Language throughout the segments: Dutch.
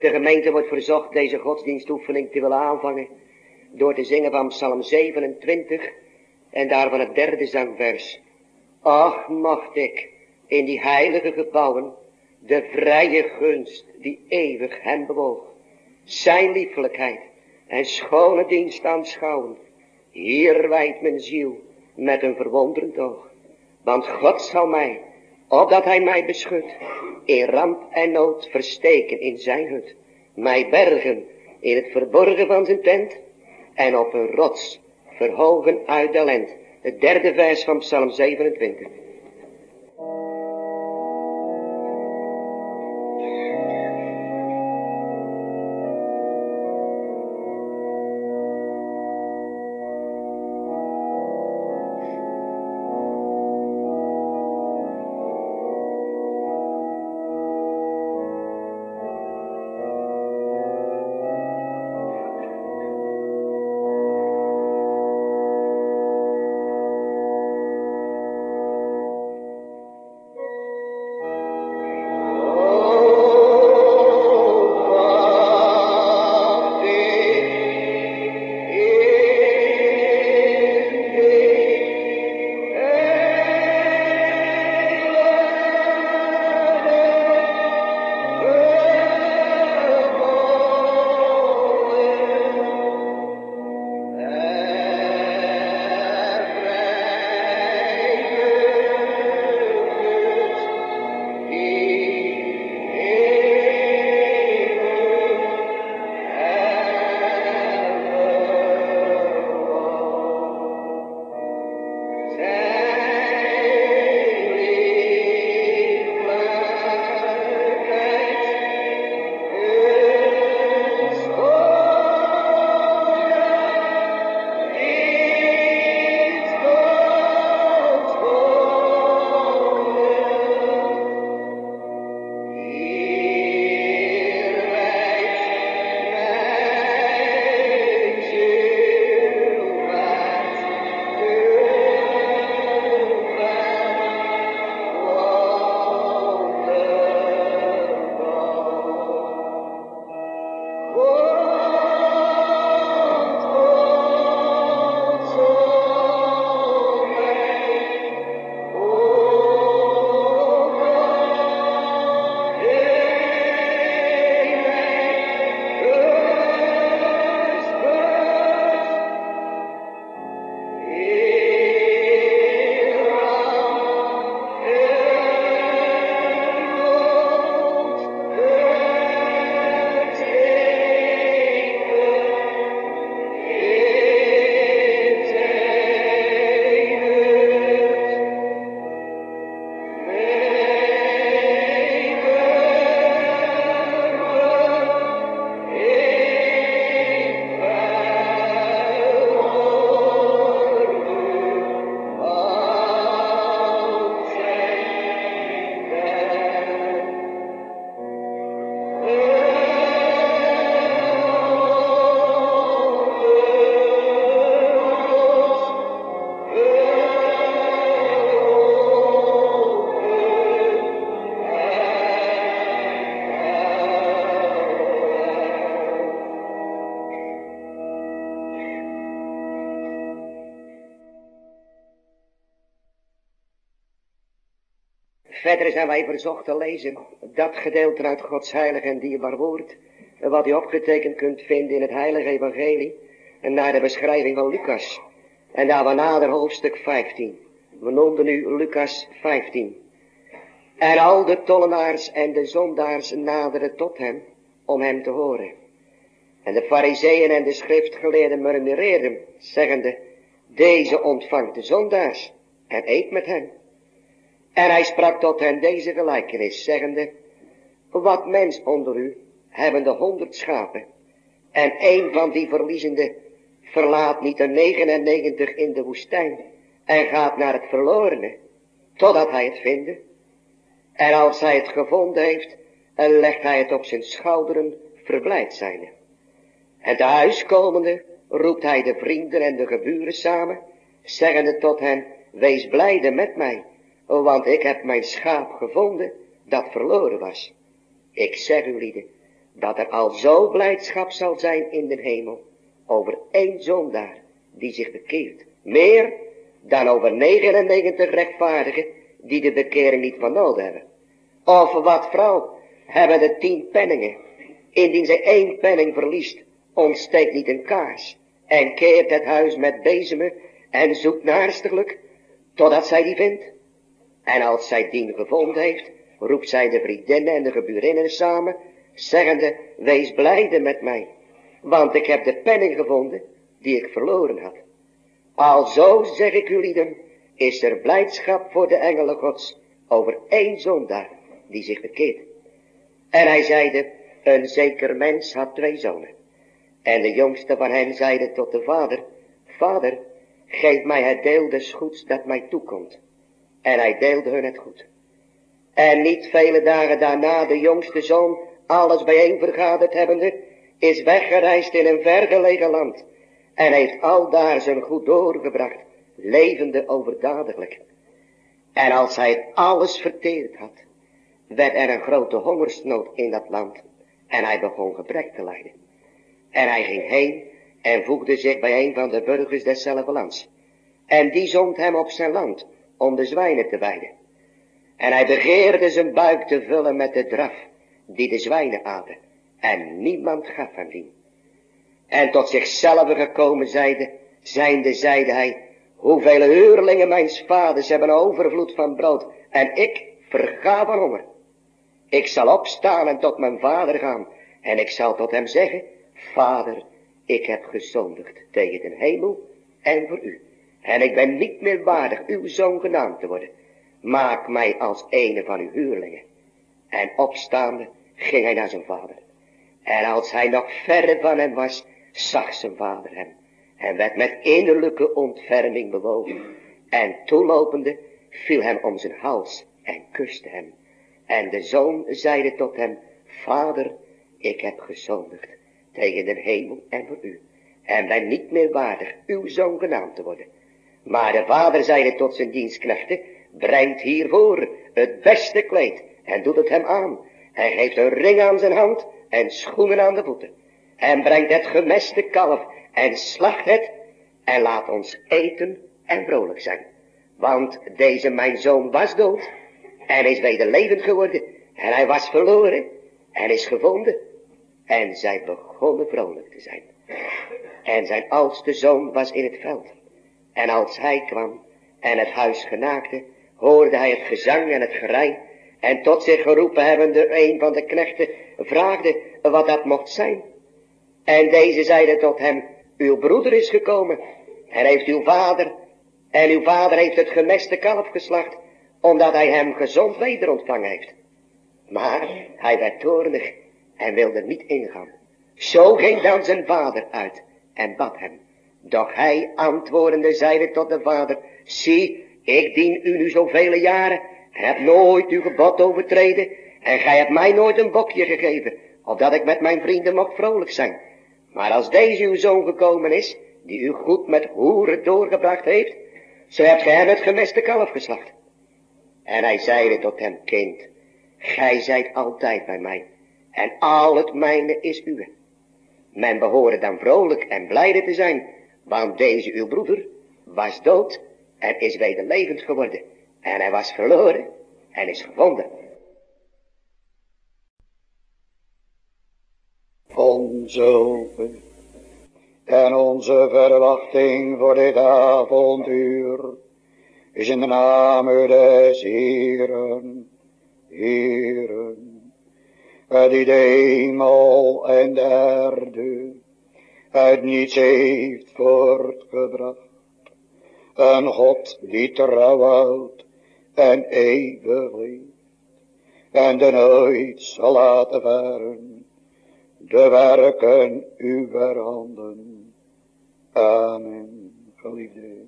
De gemeente wordt verzocht deze godsdienstoefening te willen aanvangen door te zingen van Psalm 27 en daarvan het derde zangvers. Ach, mocht ik in die heilige gebouwen de vrije gunst die eeuwig hem bewoog, zijn liefelijkheid en schone dienst aanschouwen. Hier wijdt mijn ziel met een verwonderend oog. Want God zal mij, opdat hij mij beschut, in ramp en nood versteken in zijn hut. Mij bergen in het verborgen van zijn tent en op een rots verhogen uit de lent. Het derde vers van Psalm 27. Zijn wij verzocht te lezen dat gedeelte uit Gods heilige en dierbaar woord, wat u opgetekend kunt vinden in het heilige evangelie, en naar de beschrijving van Lucas. En daar we nader hoofdstuk 15. We noemden nu Lucas 15. En al de tollenaars en de zondaars naderen tot hem, om hem te horen. En de fariseeën en de schriftgeleerden murmureerden, zeggende, deze ontvangt de zondaars en eet met hen. En hij sprak tot hen deze gelijkenis, zeggende, wat mens onder u hebben de honderd schapen, en een van die verliezende verlaat niet de 99 in de woestijn, en gaat naar het verlorene, totdat hij het vindt. En als hij het gevonden heeft, legt hij het op zijn schouderen, verblijd zijnde. En thuiskomende roept hij de vrienden en de geburen samen, zeggende tot hen, wees blijde met mij, want ik heb mijn schaap gevonden dat verloren was. Ik zeg u lieden, dat er al zo blijdschap zal zijn in de hemel over één zondaar die zich bekeert. Meer dan over 99 rechtvaardigen die de bekering niet van nodig hebben. Of wat vrouw hebben de tien penningen. Indien zij één penning verliest, ontsteekt niet een kaars. En keert het huis met bezemen en zoekt naarstiglijk, totdat zij die vindt. En als zij dien gevonden heeft, roept zij de vriendinnen en de geburinnen samen, zeggende, wees blijde met mij, want ik heb de penning gevonden die ik verloren had. Alzo, zeg ik u lieden, is er blijdschap voor de engelen gods over één zondaar die zich bekeert. En hij zeide, een zeker mens had twee zonen. En de jongste van hen zeide tot de vader, Vader, geef mij het deel des goeds dat mij toekomt. En hij deelde hun het goed. En niet vele dagen daarna de jongste zoon, alles bijeen vergaderd hebbende, is weggereisd in een vergelegen land. En heeft al daar zijn goed doorgebracht, levende overdadiglijk. En als hij alles verteerd had, werd er een grote hongersnood in dat land. En hij begon gebrek te lijden. En hij ging heen en voegde zich bij een van de burgers deszelfde lands. En die zond hem op zijn land om de zwijnen te weiden. En hij begeerde zijn buik te vullen met de draf die de zwijnen aten. En niemand gaf hem die. En tot zichzelf gekomen zeide, zijnde zeide hij, hoeveel huurlingen mijn vaders hebben overvloed van brood. En ik verga van honger. Ik zal opstaan en tot mijn vader gaan. En ik zal tot hem zeggen, vader, ik heb gezondigd tegen de hemel en voor u. En ik ben niet meer waardig uw zoon genaamd te worden. Maak mij als ene van uw huurlingen. En opstaande ging hij naar zijn vader. En als hij nog verre van hem was, zag zijn vader hem. En werd met innerlijke ontferming bewogen. En toelopende viel hem om zijn hals en kuste hem. En de zoon zeide tot hem, Vader, ik heb gezondigd tegen de hemel en voor u. En ben niet meer waardig uw zoon genaamd te worden. Maar de vader zeide tot zijn dienstknechten, brengt hiervoor het beste kleed en doet het hem aan. Hij geeft een ring aan zijn hand en schoenen aan de voeten. En brengt het gemeste kalf en slacht het en laat ons eten en vrolijk zijn. Want deze mijn zoon was dood en is weder levend geworden. En hij was verloren en is gevonden. En zij begonnen vrolijk te zijn. En zijn oudste zoon was in het veld. En als hij kwam en het huis genaakte, hoorde hij het gezang en het gerei. En tot zich geroepen hebbende een van de knechten vraagde wat dat mocht zijn. En deze zeide tot hem, uw broeder is gekomen en heeft uw vader, en uw vader heeft het gemeste kalf geslacht, omdat hij hem gezond weder ontvangen heeft. Maar hij werd toornig en wilde niet ingaan. Zo ging dan zijn vader uit en bad hem. Doch hij antwoordende zeide tot de vader, zie, ik dien u nu zoveel jaren en heb nooit uw gebod overtreden en gij hebt mij nooit een bokje gegeven, opdat ik met mijn vrienden mocht vrolijk zijn. Maar als deze uw zoon gekomen is, die u goed met hoeren doorgebracht heeft, zo hebt gij hem het gemeste kalf geslacht. En hij zeide tot hem, kind, gij zijt altijd bij mij, en al het mijne is uwe. Men behoorde dan vrolijk en blijde te zijn, want deze uw broeder was dood en is weder levend geworden. En hij was verloren en is gevonden. Onze hoop en onze verwachting voor dit avonduur is in de naam des Heeren, Heeren, die de hemel en de uit niets heeft voortgebracht. Een God die trouw en eeuwig leeft en de nooit zal laten varen de werken uw handen. Amen, geliefde.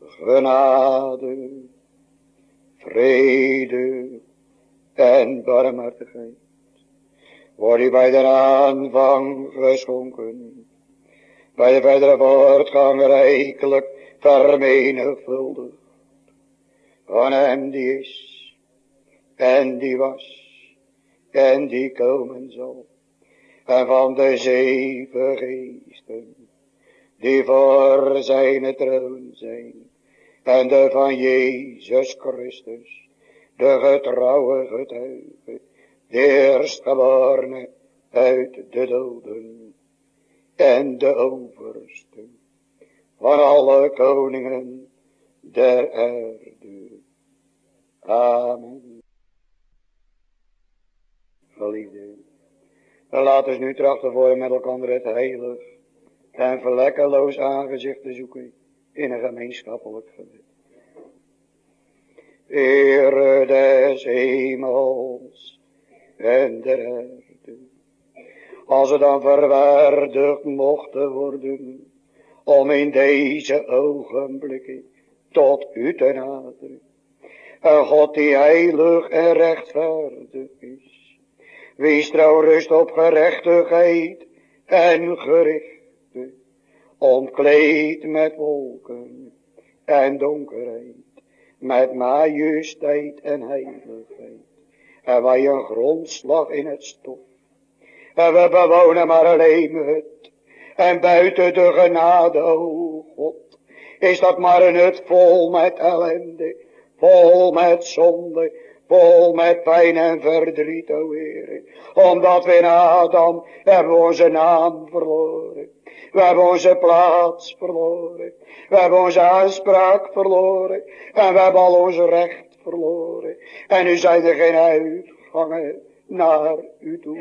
Genade, vrede en barmhartigheid wordt u bij de aanvang geschonken, bij de verdere voortgang rijkelijk vermenigvuldigd. Van hem die is, en die was, en die komen zal. En van de zeven geesten, die voor zijn troon zijn. En de van Jezus Christus, de getrouwe getuige, de eerstgeborene uit de doden. En de overste van alle koningen der aarde. Amen. Geliefde, laat ons nu trachten voor met elkaar het heilig en verlekkeloos aangezicht te zoeken in een gemeenschappelijk gebed. Ere des hemels en aarde, als het dan verwaardigd mochten worden, om in deze ogenblikken tot u te naderen. Een God die heilig en rechtvaardig is. Wees trouw rust op gerechtigheid en gerichte. Omkleed met wolken en donkerheid. Met majesteit en heiligheid. En wij een grondslag in het stof. En we bewonen maar alleen het. En buiten de genade, o God, is dat maar een hut vol met ellende vol met zonde, vol met pijn en verdriet, o Heer. Omdat we in Adam hebben onze naam verloren. We hebben onze plaats verloren. We hebben onze aanspraak verloren. En we hebben al ons recht En nu zijn er geen uitgangen naar u toe.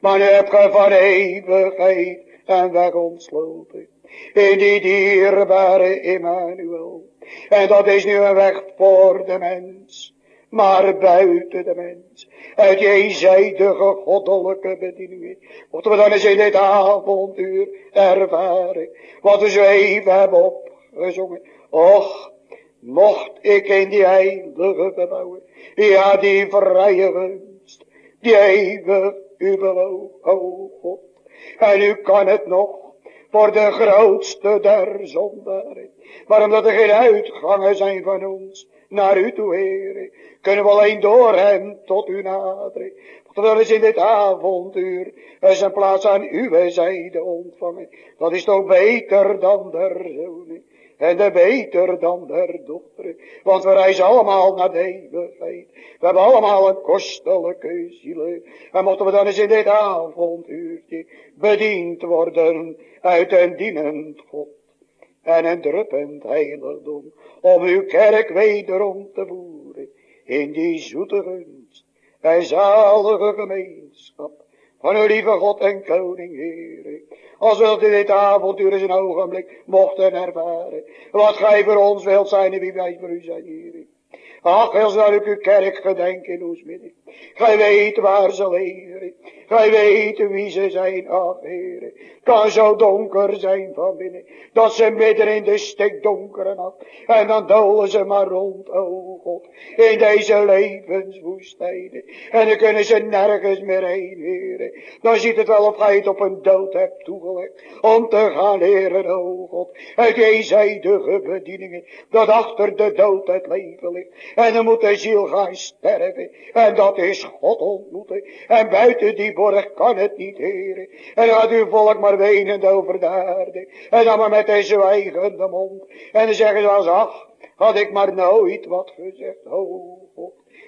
Maar nu hebt ge van eeuwigheid en weg ontsloten. In die dierbare Emmanuel. En dat is nu een weg voor de mens. Maar buiten de mens. Uit jeezijdige goddelijke bedieningen. Moeten we dan eens in dit avonduur ervaren. Wat we zo even hebben opgezongen. Och, mocht ik in die heilige gebouwen. Ja, die vrije gunst. Die eeuwig u bewoog, o God. En u kan het nog voor de grootste der zondaren. Maar omdat er geen uitgangen zijn van ons naar u toe, heren, kunnen we alleen door hem tot u naderen. Terwijl is in dit avonduur een plaats aan uw zijde ontvangen. Dat is toch beter dan der zonen. En de beter dan der dochter. Want we reizen allemaal naar de eeuwigheid. We hebben allemaal een kostelijke ziel. En moeten we dan eens in dit avonduurtje bediend worden uit een dienend God. En een druppend heiligdom. Om uw kerk wederom te voeren. In die zoete gunst. En zalige gemeenschap. Van uw lieve God en koning Heere. Als we in dit avontuur eens een ogenblik mochten ervaren. Wat gij voor ons wilt zijn en wie wij voor u zijn, Heer. Ach, heel zal ik uw kerk gedenken in ons. Gij weet waar ze leven. Gij weet wie ze zijn, ach Heer. Kan zo donker zijn van binnen. Dat ze midden in de stikdonkere nacht. En dan dolen ze maar rond, oh God. In deze levenswoestijden. En dan kunnen ze nergens meer heen, Heer. Dan ziet het wel of gij het op een dood hebt toegelegd. Om te gaan leren, oh God. Uit de bedieningen. Dat achter de dood het leven ligt. En dan moet de ziel gaan sterven. En dat is God ontmoeten. En buiten die borg kan het niet, heren. En gaat uw volk maar wenend over de. En dan maar met deze zwijgende mond. En dan zeggen ze als, ach, had ik maar nooit wat gezegd. Oh.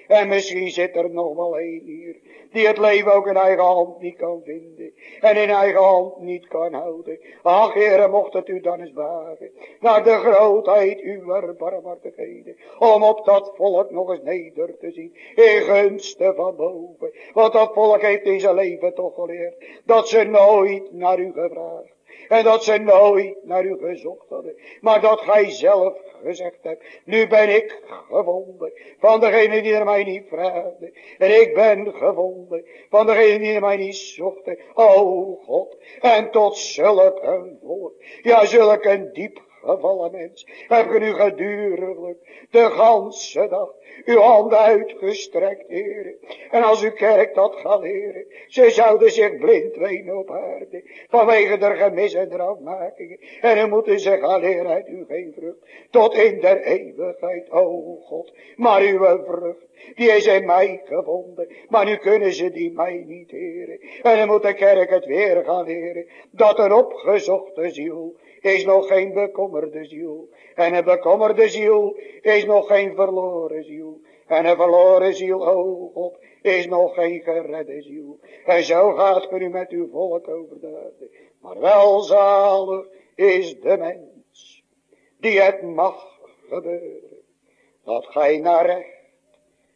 En misschien zit er nog wel een hier. Die het leven ook in eigen hand niet kan vinden. En in eigen hand niet kan houden. Ach, heren, mocht het u dan eens wagen. Naar de grootheid uw barmhartigheden. Om op dat volk nog eens neder te zien. In gunsten van boven. Want dat volk heeft in zijn leven toch geleerd. Dat ze nooit naar u gevraagd. En dat ze nooit naar u gezocht hadden. Maar dat gij zelf gezegd hebt. Nu ben ik gevonden. Van degene die er mij niet vraagde. En ik ben gevonden. Van degene die er mij niet zochten. O God. En tot zulk een volk. Ja zulk een diep gevallen mens, heb je nu geduriglijk de ganse dag uw handen uitgestrekt, heren. En als uw kerk dat gaat leren, ze zouden zich blind wenen op aarde, vanwege der gemis en der afmakingen. En dan moeten ze gaan leren uit u geen tot in der eeuwigheid, o God. Maar uw vrucht, die is in mij gevonden, maar nu kunnen ze die mij niet heren. En dan moet de kerk het weer gaan leren, dat een opgezochte ziel is nog geen bekommerde ziel. En een bekommerde ziel is nog geen verloren ziel. En een verloren ziel, oh God, is nog geen geredde ziel. En zo gaat u met uw volk over de aarde. Maar welzalig is de mens, die het mag gebeuren, dat gij naar recht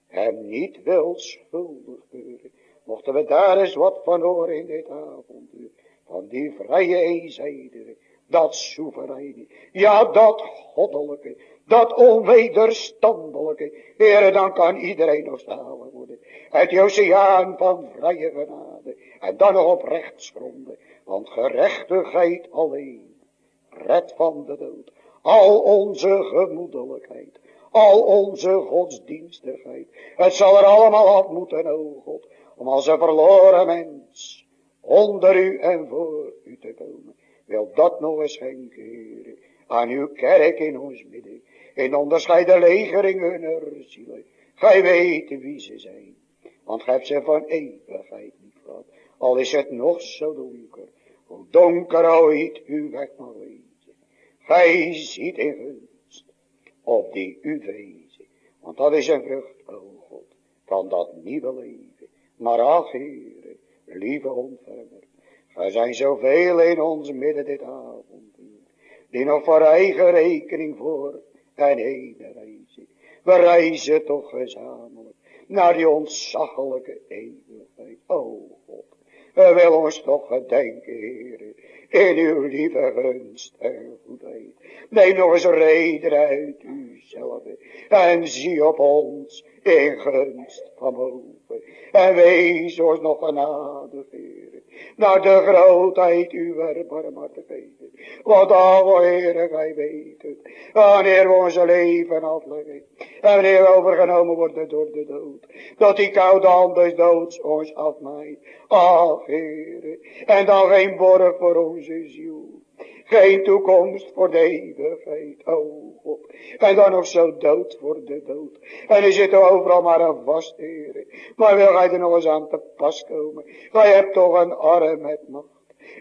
hem niet wilt schuldig keuren. Mochten we daar eens wat van horen in dit avonduur, van die vrije eenzijdige, dat soevereine, ja dat goddelijke, dat onwederstandelijke. Heere, dan kan iedereen nog stalen worden. Het oceaan van vrije genade. En dan nog op rechtsgronden. Want gerechtigheid alleen. Red van de dood. Al onze gemoedelijkheid. Al onze godsdienstigheid. Het zal er allemaal af moeten, o God. Om als een verloren mens. Onder u en voor u te komen. Wil dat nog eens schenken, Heer, aan uw kerk in ons midden. In onderscheiden legeringen hunner zielen. Gij weet wie ze zijn. Want gij hebt ze van eeuwigheid niet gehad. Al is het nog zo donker. Hoe donker ooit uw weg mag wezen. Gij ziet in gunst op die u wezen. Want dat is een vrucht, o God, van dat nieuwe leven. Maar ach, Heer, lieve ontfermer. Er zijn zoveel in ons midden dit avond, die nog voor eigen rekening voor en heen reizen. We reizen toch gezamenlijk naar die ontzaglijke eeuwigheid. O God, we willen ons toch gedenken, heren, in uw lieve gunst en goedheid. Neem nog eens reden uit uzelf en zie op ons in gunst van boven. En wees ons nog genadig, heren naar de grootheid uw barmhartigheden. Want al, Heere, gij weet wanneer we onze leven afleggen, en wanneer we overgenomen worden door de dood, dat die koude hand des doods ons afmaait. Ach, Heere, en dan geen borg voor onze ziel. Geen toekomst voor de eeuwigheid, oh God. En dan nog zo dood voor de dood. En er zit overal maar een vast, heren. Maar wil gij er nog eens aan te pas komen? Gij hebt toch een arm met.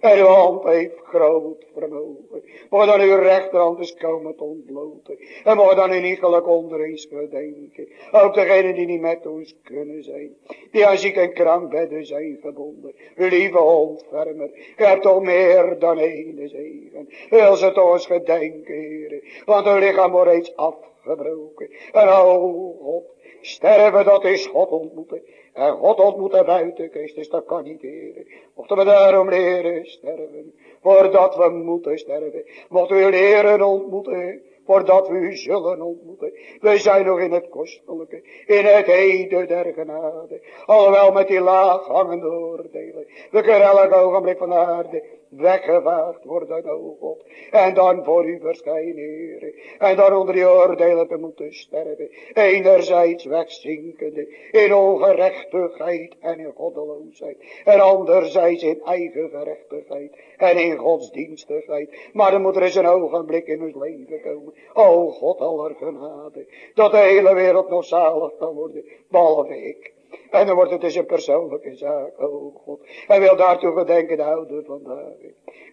En uw hand heeft groot vermogen. Mocht dan uw rechterhand eens komen te ontbloten. En mocht dan in iegelijk onder eens gedenken. Ook degenen die niet met ons kunnen zijn. Die aan ziek en krankbedden zijn verbonden. Lieve ontfermer. Je hebt toch meer dan ene zegen. Wil ze toch eens gedenken, heren. Want hun lichaam wordt reeds afgebroken. En oh God. Sterven, dat is God ontmoeten. En God ontmoeten buiten Christus, dat kan niet leren. Mochten we daarom leren sterven, voordat we moeten sterven. Mochten we leren ontmoeten, voordat we u zullen ontmoeten. We zijn nog in het kostelijke, in het heden der genade. Alhoewel met die laag hangende oordelen. We kunnen elk ogenblik van de aarde weggevaagd worden, o God. En dan voor u verschijnen, Heer. En dan onder die oordelen te moeten sterven. Enerzijds wegzinkende in ongerechtigheid en in goddeloosheid. En anderzijds in eigen gerechtigheid en in godsdienstigheid. Maar dan moet er eens een ogenblik in ons leven komen. O God aller genade. Dat de hele wereld nog zalig kan worden. Behalve ik. En dan wordt het dus een persoonlijke zaak, oh God. Hij wil daartoe gedenken houden vandaag.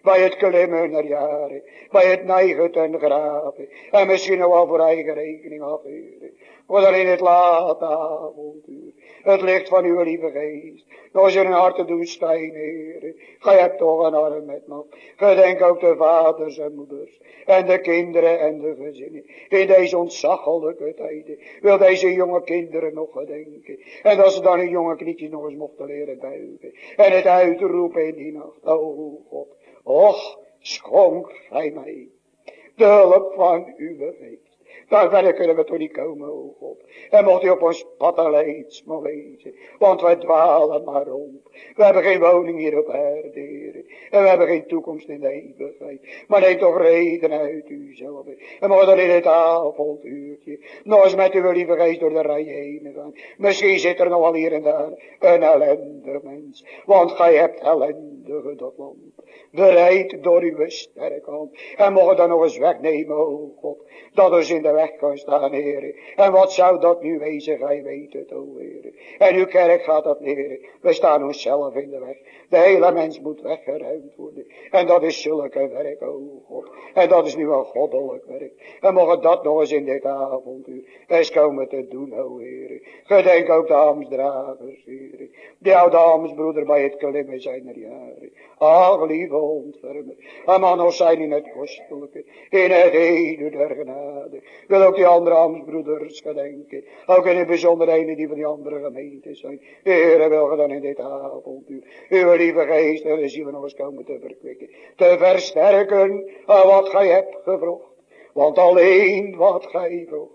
Bij het klimmen naar jaren. Bij het neigen ten graven. En misschien nog wel voor eigen rekening afhuren. Voor dan in het late avonduur. Het licht van uw lieve geest. In hun harten doen schijnen, heren. Gij hebt toch een arm met nog. Gedenk ook de vaders en moeders. En de kinderen en de gezinnen. In deze ontzaglijke tijden. Wil deze jonge kinderen nog gedenken. En ze dan hun jonge knietjes nog eens mochten leren buigen. En het uitroepen in die nacht. Oh God. Och, schonk gij mij. De hulp van uw geest. Daar verder kunnen we toch niet komen, o God. En mocht u op ons pad leids maar wezen. Want wij dwalen maar rond. We hebben geen woning hier op aarde. En we hebben geen toekomst in de eeuwigheid. Maar neem toch reden uit uzelf. En mocht dan in het avonduurtje nog eens met uw lieve geest door de rij heen gaan. Misschien zit er nog wel hier en daar een ellendig mens. Want gij hebt ellendige dat land. Bereid door uw sterke hand. En mocht dan nog eens wegnemen, o God. Dat ons in de weg kan staan, Heer. En wat zou dat nu wezen, gij weet het, o Heer. En uw kerk gaat dat leren. We staan onszelf in de weg. De hele mens moet weggeruimd worden. En dat is zulke werk, o God. En dat is nu een goddelijk werk. En mogen dat nog eens in dit avonduur eens komen te doen, o Heer. Gedenk ook de amsdragers, Heer. Die oude amsbroeder bij het klimmen zijn er jaren. Ach, lieve ontfermer. En man, zijn in het kostelijke, in het ene der genade. Wil ook die andere amsbroeders gedenken. Ook in het bijzonder ene die van die andere gemeente zijn. Heere, wil dan in dit avonduur uw lieve geest en de zielen nog eens komen te verkwikken. Te versterken wat gij hebt gevroegd. Want alleen wat gij vroeg.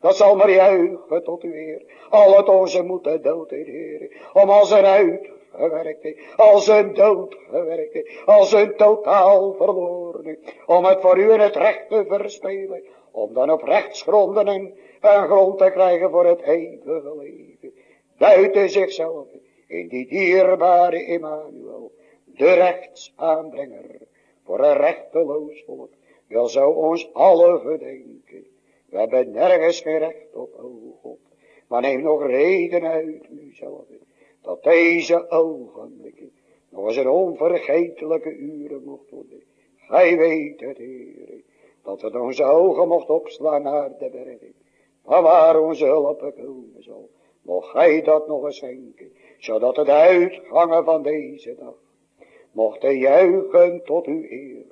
Dat zal maar juichen tot u Heer. Al het onze moeten dood, Heer. Om als een uitgewerkte, als een doodgewerkte, als een totaal verloren. Om het voor u in het recht te verspelen. Om dan op rechtsgronden een, een grond te krijgen voor het eeuwige leven. Buiten zichzelf in die dierbare Emmanuel, de rechtsaanbrenger, voor een rechteloos volk, wil zo ons alle gedenken. We hebben nergens geen recht op, o maar neem nog reden uit uzelf, dat deze ogenblikken nog eens een onvergetelijke uren mocht worden. Gij weet het, Heer, dat het onze ogen mocht opslaan naar de bergen, van waar onze hulp komen zal. Mocht gij dat nog eens schenken, zodat het uitgangen van deze dag mochten juichen tot uw eer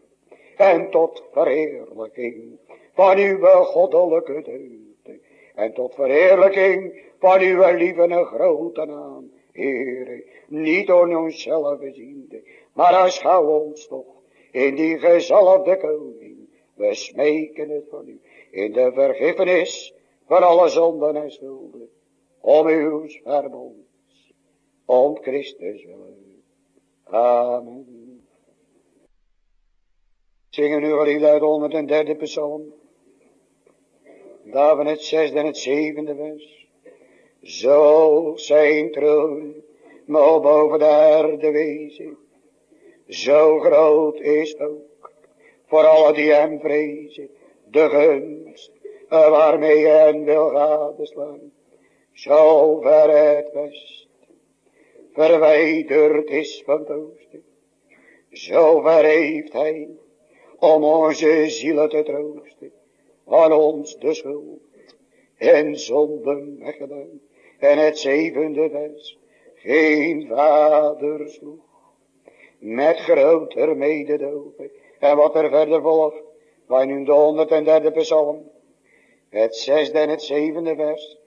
en tot verheerlijking van uw goddelijke deugden en tot verheerlijking van uw lieve en grote naam, Heere, niet door onszelf ziende, maar aanschouw ons toch in die gezalfde koning. We smeken het van u in de vergiffenis van alle zonden en schulden, om uw verbond om Christus willen. Amen. Zingen nu geliefd uit 103 psalm. Daar van het zesde en het zevende vers. Zo zijn troon maar boven de aarde wezen. Zo groot is ook voor alle die hem vrezen. De gunst waarmee hen wil gadeslaan. Zo ver het west verwijderd is van het. Zo ver heeft hij om onze zielen te troosten, van ons de schuld en zonden weggedaan. En het zevende vers, geen vader sloeg, met groter mededogen. En wat er verder volgt, wij nu de honderd en derde psalm, het zesde en het zevende vers,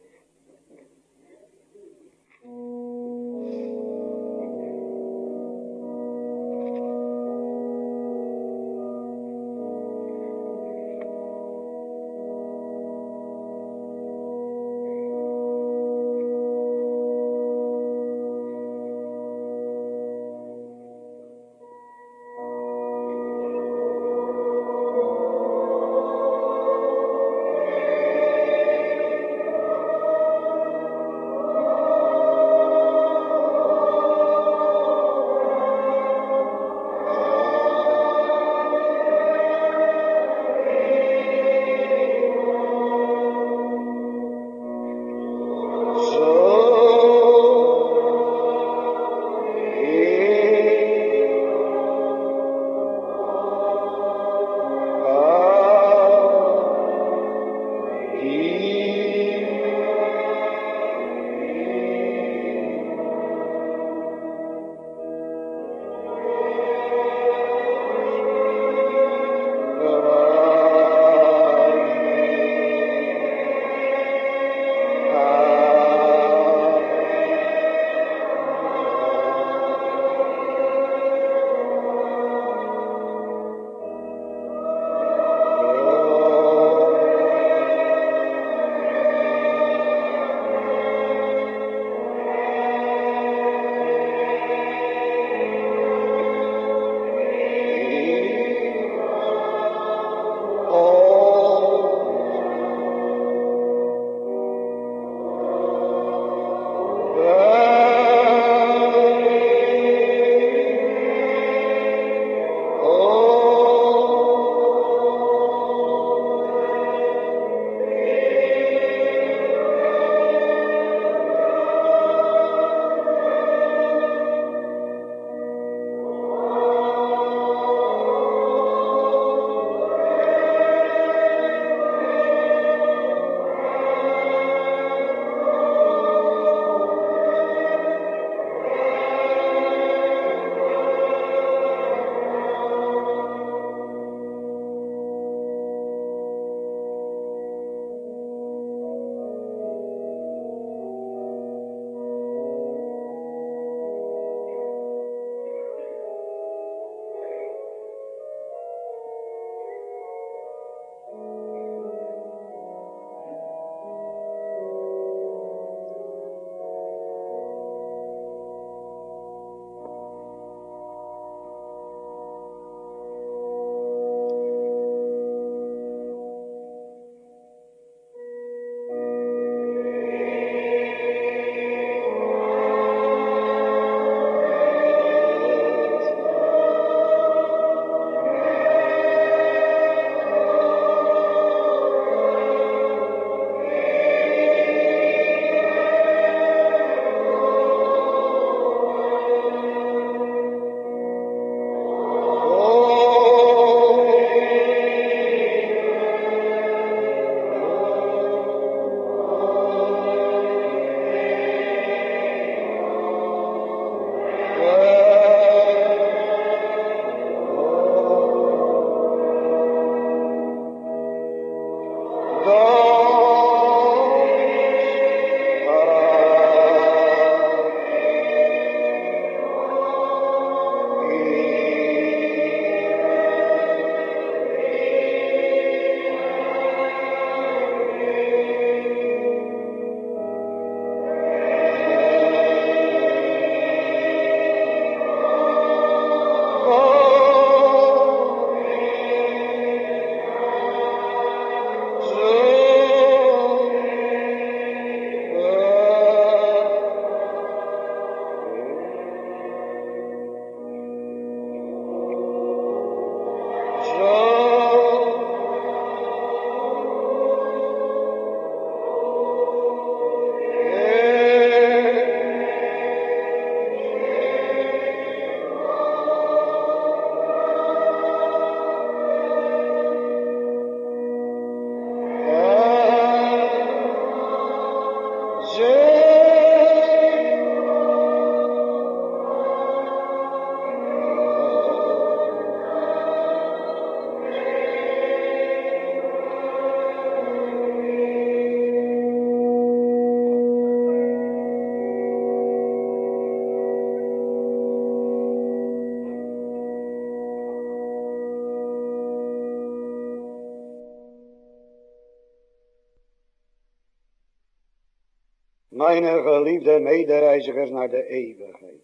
geliefde medereizigers naar de eeuwigheid.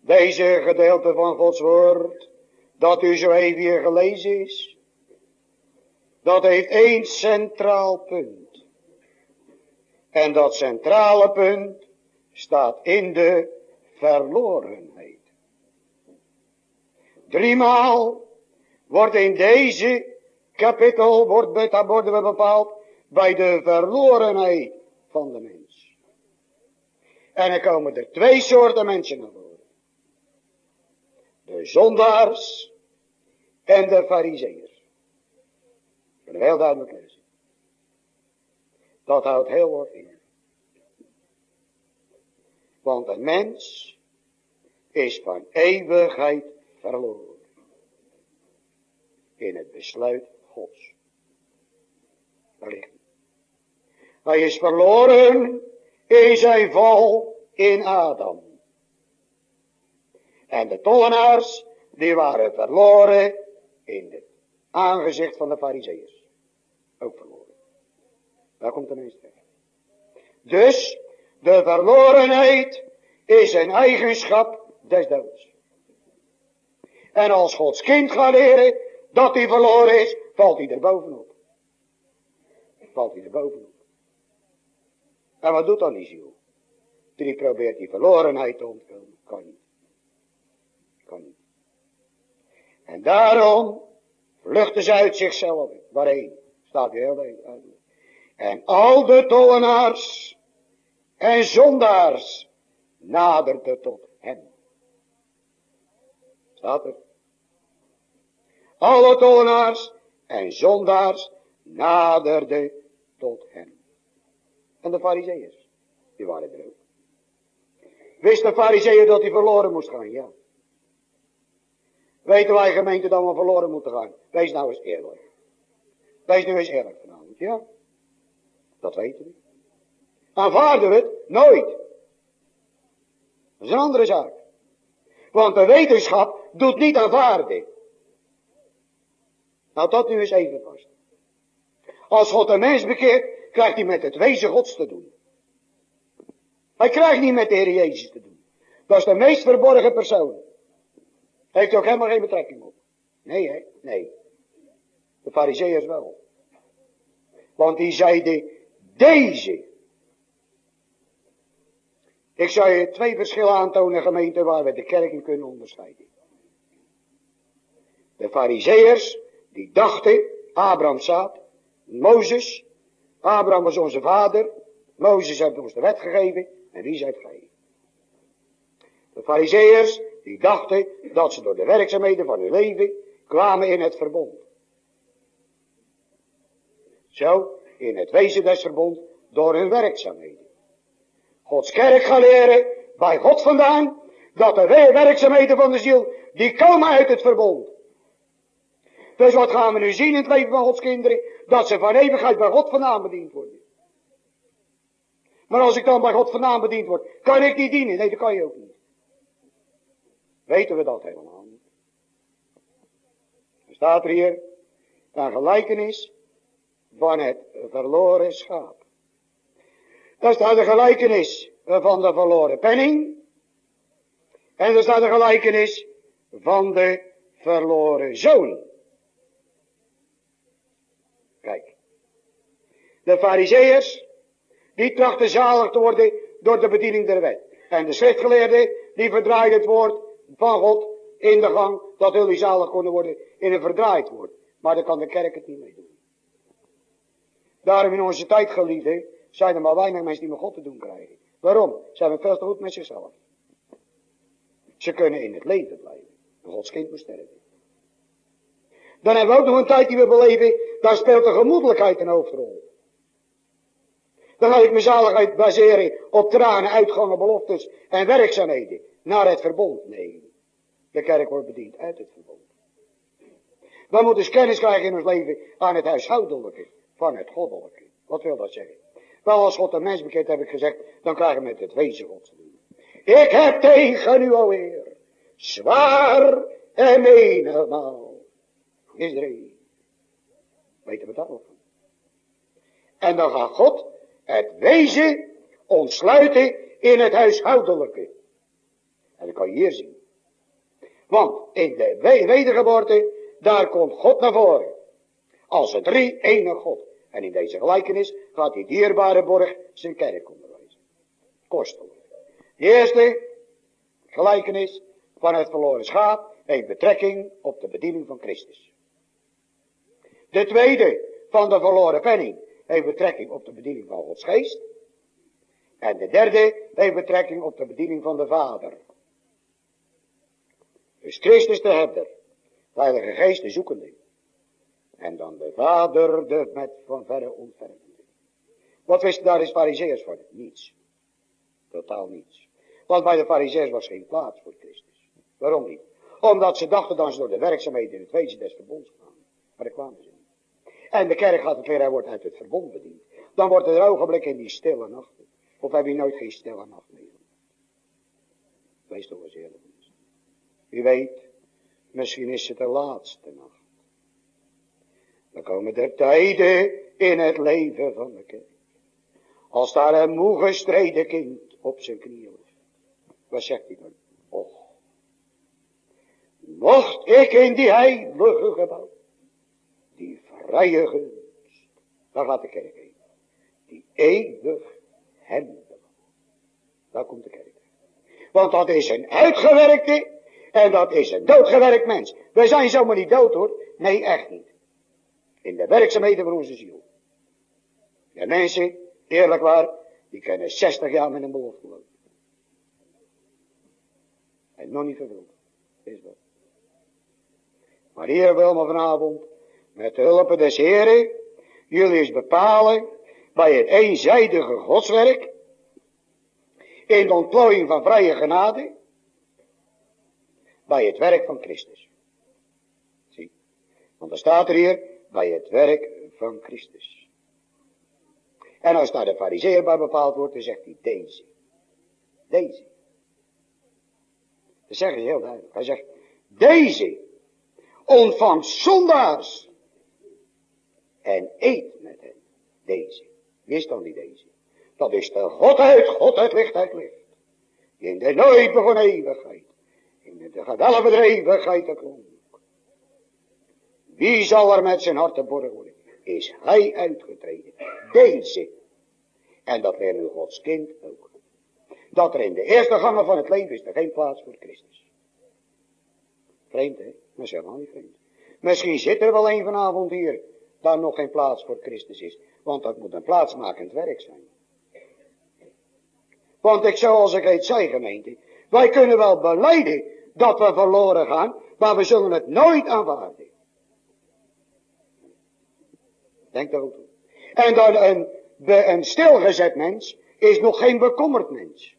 Deze gedeelte van Gods woord, dat u zo even hier gelezen is, dat heeft één centraal punt. En dat centrale punt staat in de verlorenheid. Driemaal wordt in deze kapitel, wordt, worden we bepaald, bij de verlorenheid de. En er komen er twee soorten mensen naar voren. De zondaars en de fariseërs. Ik wil heel duidelijk lezen. Dat houdt heel wat in. Want een mens is van eeuwigheid verloren. In het besluit Gods. Hij is verloren in zijn val in Adam. En de tollenaars, die waren verloren in het aangezicht van de fariseeërs. Ook verloren. Daar komt de mens terecht. Dus, de verlorenheid is een eigenschap des doods. En als Gods kind gaat leren dat hij verloren is, valt hij er bovenop. Valt hij er bovenop. En wat doet dan die ziel? Die probeert die verlorenheid te ontkomen. Kan niet. Kan niet. En daarom vluchten ze uit zichzelf. Waarheen? Staat hier heel duidelijk. En al de tollenaars en zondaars naderden tot hem. Staat er. Alle tollenaars en zondaars naderden tot hem. En de fariseeërs, die waren er. Wist de fariseeën dat hij verloren moest gaan? Ja. Weten wij gemeente dat we verloren moeten gaan? Wees nou eens eerlijk. Wees nu eens eerlijk vanavond, ja? Dat weten we. Aanvaarden we het? Nooit. Dat is een andere zaak. Want de wetenschap doet niet aanvaarden. Nou, dat nu eens even vast. Als God een mens bekeert, krijgt hij met het wezen gods te doen. Hij krijgt niet met de Heer Jezus te doen. Dat is de meest verborgen persoon. Heeft ook helemaal geen betrekking op. Nee, hè? Nee. De fariseeërs wel. Want die zeiden, deze. Ik zou je twee verschillen aantonen, gemeente, waar we de kerk in kunnen onderscheiden. De fariseeërs, die dachten, Abraham zaad, Mozes, Abraham was onze vader, Mozes heeft ons de wet gegeven, en wie zijt gij? De fariseeërs, die dachten dat ze door de werkzaamheden van hun leven kwamen in het verbond. Zo, in het wezen des verbond, door hun werkzaamheden. Gods kerk gaan leren, bij God vandaan, dat de werkzaamheden van de ziel, die komen uit het verbond. Dus wat gaan we nu zien in het leven van Gods kinderen? Dat ze van eeuwigheid bij God vandaan bediend worden. Maar als ik dan bij God vandaan bediend word, kan ik niet dienen? Nee, dat kan je ook niet. Weten we dat helemaal niet. Er staat er hier een gelijkenis van het verloren schaap. Daar staat de gelijkenis van de verloren penning. En er staat de gelijkenis van de verloren zoon. Kijk. De fariseërs, die trachten zalig te worden door de bediening der wet. En de schriftgeleerden, die verdraaiden het woord van God in de gang, dat jullie zalig konden worden in een verdraaid woord. Maar daar kan de kerk het niet mee doen. Daarom in onze tijd, geliefden, zijn er maar weinig mensen die met God te doen krijgen. Waarom? Ze hebben veel te goed met zichzelf. Ze kunnen in het leven blijven. Gods kind moet sterven. Dan hebben we ook nog een tijd die we beleven, daar speelt de gemoedelijkheid een hoofdrol. Dan ga ik mijn zaligheid baseren op tranen, uitgangen, beloftes en werkzaamheden. Naar het verbond. Nee. De kerk wordt bediend uit het verbond. We moeten dus kennis krijgen in ons leven aan het huishoudelijke van het goddelijke. Wat wil dat zeggen? Wel, als God een mens bekend, heb ik gezegd, dan krijgen we met het wezen God te doen. Ik heb tegen u alweer zwaar en menigmaal Israël. Weten we dat nog? En dan gaat God het wezen ontsluiten in het huishoudelijke. En dat kan je hier zien. Want in de wedergeboorte, daar komt God naar voren. Als een drie ene God. En in deze gelijkenis gaat die dierbare borg zijn kerk onderwijzen. Kostel. De eerste gelijkenis van het verloren schaap heeft betrekking op de bediening van Christus. De tweede van de verloren penning heeft betrekking op de bediening van Gods geest. En de derde heeft betrekking op de bediening van de Vader. Dus Christus de herder, de Heilige Geest de zoekende. En dan de Vader de met van verre ontfermende. Wat wisten daar eens fariseers van? Niets. Totaal niets. Want bij de fariseers was geen plaats voor Christus. Waarom niet? Omdat ze dachten dat ze door de werkzaamheden in het wezen des verbonds kwamen. Maar daar kwamen ze. En de kerk gaat het weer, hij wordt uit het verbond bediend. Dan wordt er ogenblik in die stille nacht. Of heb je nooit geen stille nacht meer? Wees toch eens eerlijk. Wie weet, misschien is het de laatste nacht. Dan komen er tijden in het leven van de kerk. Als daar een moe gestreden kind op zijn knieën ligt. Wat zegt hij dan? Och. Mocht ik in die heilige gebouw. Vrije gunst. Daar gaat de kerk heen. Die eeuwig hem. Daar komt de kerk. Want dat is een uitgewerkte. En dat is een doodgewerkt mens. Wij zijn zomaar niet dood hoor. Nee, echt niet. In de werkzaamheden van onze ziel. De mensen, eerlijk waar, die kunnen 60 jaar met een belofte lopen. En nog niet vervuld. Is dat. Maar hier wil me vanavond, met de hulp des Heren, jullie eens bepalen, bij het eenzijdige godswerk, in de ontplooiing van vrije genade, bij het werk van Christus. Zie, want er staat er hier, bij het werk van Christus. En als daar de fariseer bij bepaald wordt, dan zegt hij deze. Deze. Dat zeggen ze heel duidelijk. Hij zegt, deze ontvangt zondaars en eet met hen. Deze. Wie is dan die deze? Dat is de Godheid, Godheid, lichtheid, licht. Die in de nooit begon eeuwigheid. In de geweldige eeuwigheid te klonk. Wie zal er met zijn hart te borgen worden? Is hij uitgetreden. Deze. En dat weer nu Gods kind ook. Dat er in de eerste gangen van het leven is er geen plaats voor Christus. Vreemd hè? Maar helemaal niet vreemd. Misschien zit er wel een vanavond hier, daar nog geen plaats voor Christus is. Want dat moet een plaatsmakend werk zijn. Want ik zou als ik het zei gemeente, wij kunnen wel beleiden dat we verloren gaan, maar we zullen het nooit aanvaarden. Denk daar ook toe. En dan een, een stilgezet mens is nog geen bekommerd mens.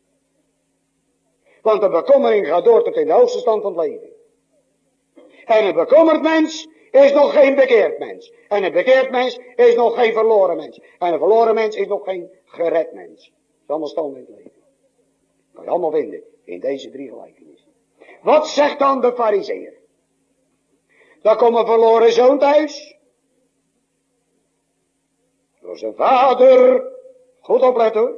Want de bekommering gaat door tot in de hoogste stand van het leven. En een bekommerd mens is nog geen bekeerd mens. En een bekeerd mens is nog geen verloren mens. En een verloren mens is nog geen gered mens. Dat is allemaal stand in het leven. Dat kan je allemaal vinden in deze drie gelijkenissen. Wat zegt dan de fariseer? Dan komt een verloren zoon thuis. Door zijn vader, goed opletten hoor.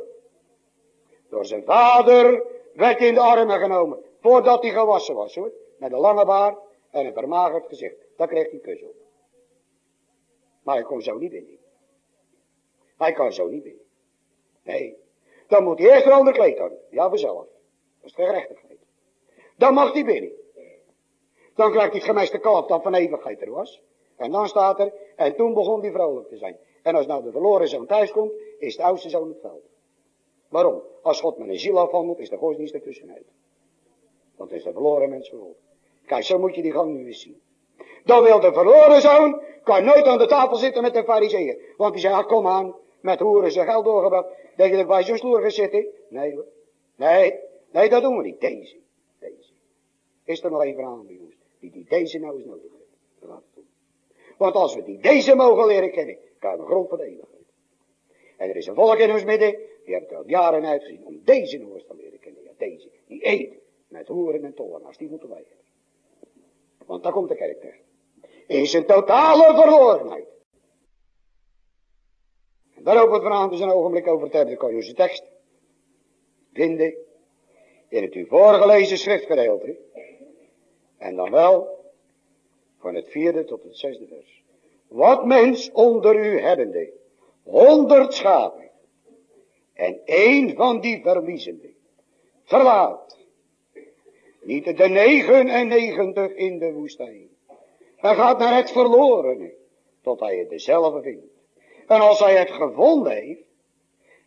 Door zijn vader werd hij in de armen genomen. Voordat hij gewassen was hoor. Met een lange baard en een vermagerd gezicht. Daar kreeg hij op. Maar hij kon zo niet binnen. Hij kan zo niet binnen. Nee. Dan moet hij eerst een ander kleed hebben. Ja, vanzelf. Dat is de gerechtigheid. Dan mag hij binnen. Dan krijgt hij het gemeste kalf dat van eeuwigheid er was. En dan staat er, en toen begon hij vrolijk te zijn. En als nou de verloren zoon thuis komt, is de oudste zoon het veld. Waarom? Als God met een ziel afhandelt, is de godsdienst ertussenuit. Want het is de verloren mens verloren. Kijk, zo moet je die gang nu eens zien. Dan wil de verloren zoon, kan nooit aan de tafel zitten met de fariseeën. Want die zeggen, kom aan, met hoeren zijn geld doorgebracht. Denk je dat wij zo'n stoer gaan zitten? Nee hoor. Nee, nee, dat doen we niet. Deze, deze. Is er nog even aan, jongens, die, die deze nou eens nodig heeft. Want als we die deze mogen leren kennen, krijgen we grond van de eeuwigheid. En er is een volk in ons midden, die hebben er al jaren uitgezien om deze nog eens te leren kennen. Ja, deze, die eet met hoeren en tollenaars, die moeten wij hebben. Want daar komt de kerk terecht. In zijn totale verlorenheid. En daar ook wat vanavond eens een ogenblik over te hebben. Dan kan je onze tekst vinden in het u voorgelezen schriftgedeelte. En dan wel van het vierde tot het zesde vers. Wat mens onder u hebbende, honderd schapen, en één van die verliezende, verlaat, niet de 99 in de woestijn. Hij gaat naar het verlorene, tot hij het dezelfde vindt. En als hij het gevonden heeft,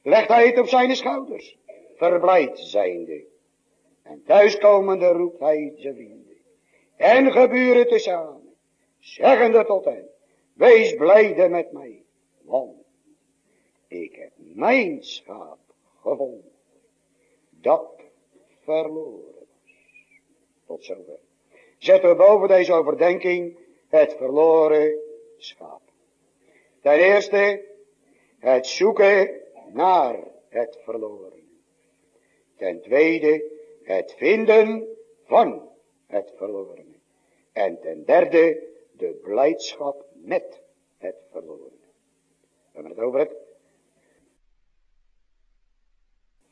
legt hij het op zijn schouders, verblijd zijnde. En thuiskomende roept hij zijn vrienden en geburen tezamen, zeggende tot hen, wees blijde met mij, want ik heb mijn schaap gevonden, dat verloren. Tot zover. Zetten we boven deze overdenking het verloren schaap. Ten eerste, het zoeken naar het verloren. Ten tweede, het vinden van het verloren. En ten derde, de blijdschap met het verloren. We hebben het over het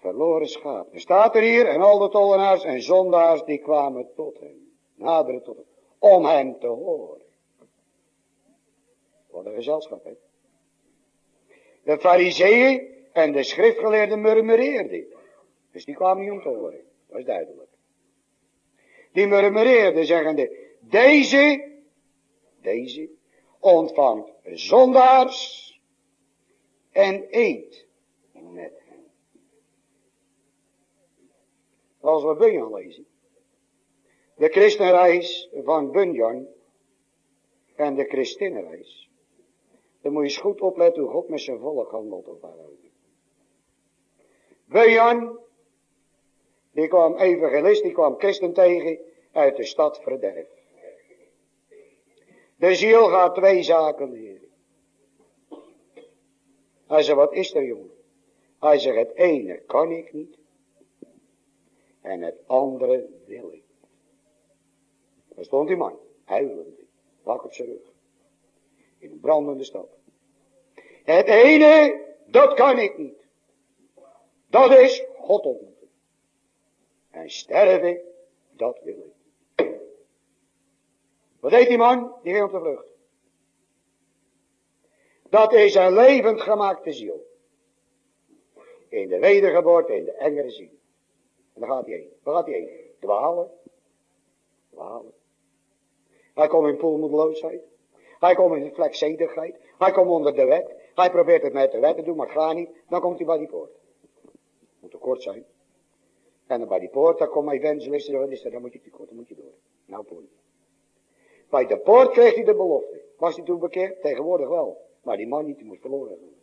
verloren schaap. Er staat er hier, en al de tollenaars en zondaars, die kwamen tot hem. Naderen tot hem. Om hem te horen. Wat een gezelschap, hè. De fariseeën en de schriftgeleerden murmureerden. Dus die kwamen niet om te horen. Dat is duidelijk. Die murmureerden zeggende, deze, deze, ontvangt zondaars en eet met hen. Als we Bunyan lezen. De christenreis van Bunyan en de christinnenreis. Dan moet je eens goed opletten hoe God met zijn volk handelt op aarde. Bunyan, die kwam evangelist, die kwam christen tegen uit de stad verderf. De ziel gaat twee zaken leren. Hij zei, wat is er jongen? Hij zegt, het ene kan ik niet. En het andere wil ik. Daar stond die man, huilend, pak op zijn rug. In een brandende stad. Het ene, dat kan ik niet. Dat is God ontmoeten. En sterven, dat wil ik. Wat deed die man? Die ging op de vlucht. Dat is een levend gemaakte ziel. In de wedergeboorte, in de engere ziel. En daar gaat hij heen. Waar gaat hij heen? Dwalen. Dwalen. Hij komt in poelmoedeloosheid. Hij komt in vlekzedigheid. Hij komt onder de wet. Hij probeert het met de wet te doen, maar gaat niet. Dan komt hij bij die poort. Moet te kort zijn. En dan bij die poort, dan komt mijn evangelist. Wat is er? Dan moet je te kort, dan moet je door. Nou, poort. Bij de poort kreeg hij de belofte. Was hij toen bekeerd? Tegenwoordig wel. Maar die man niet, die moest verloren gaan.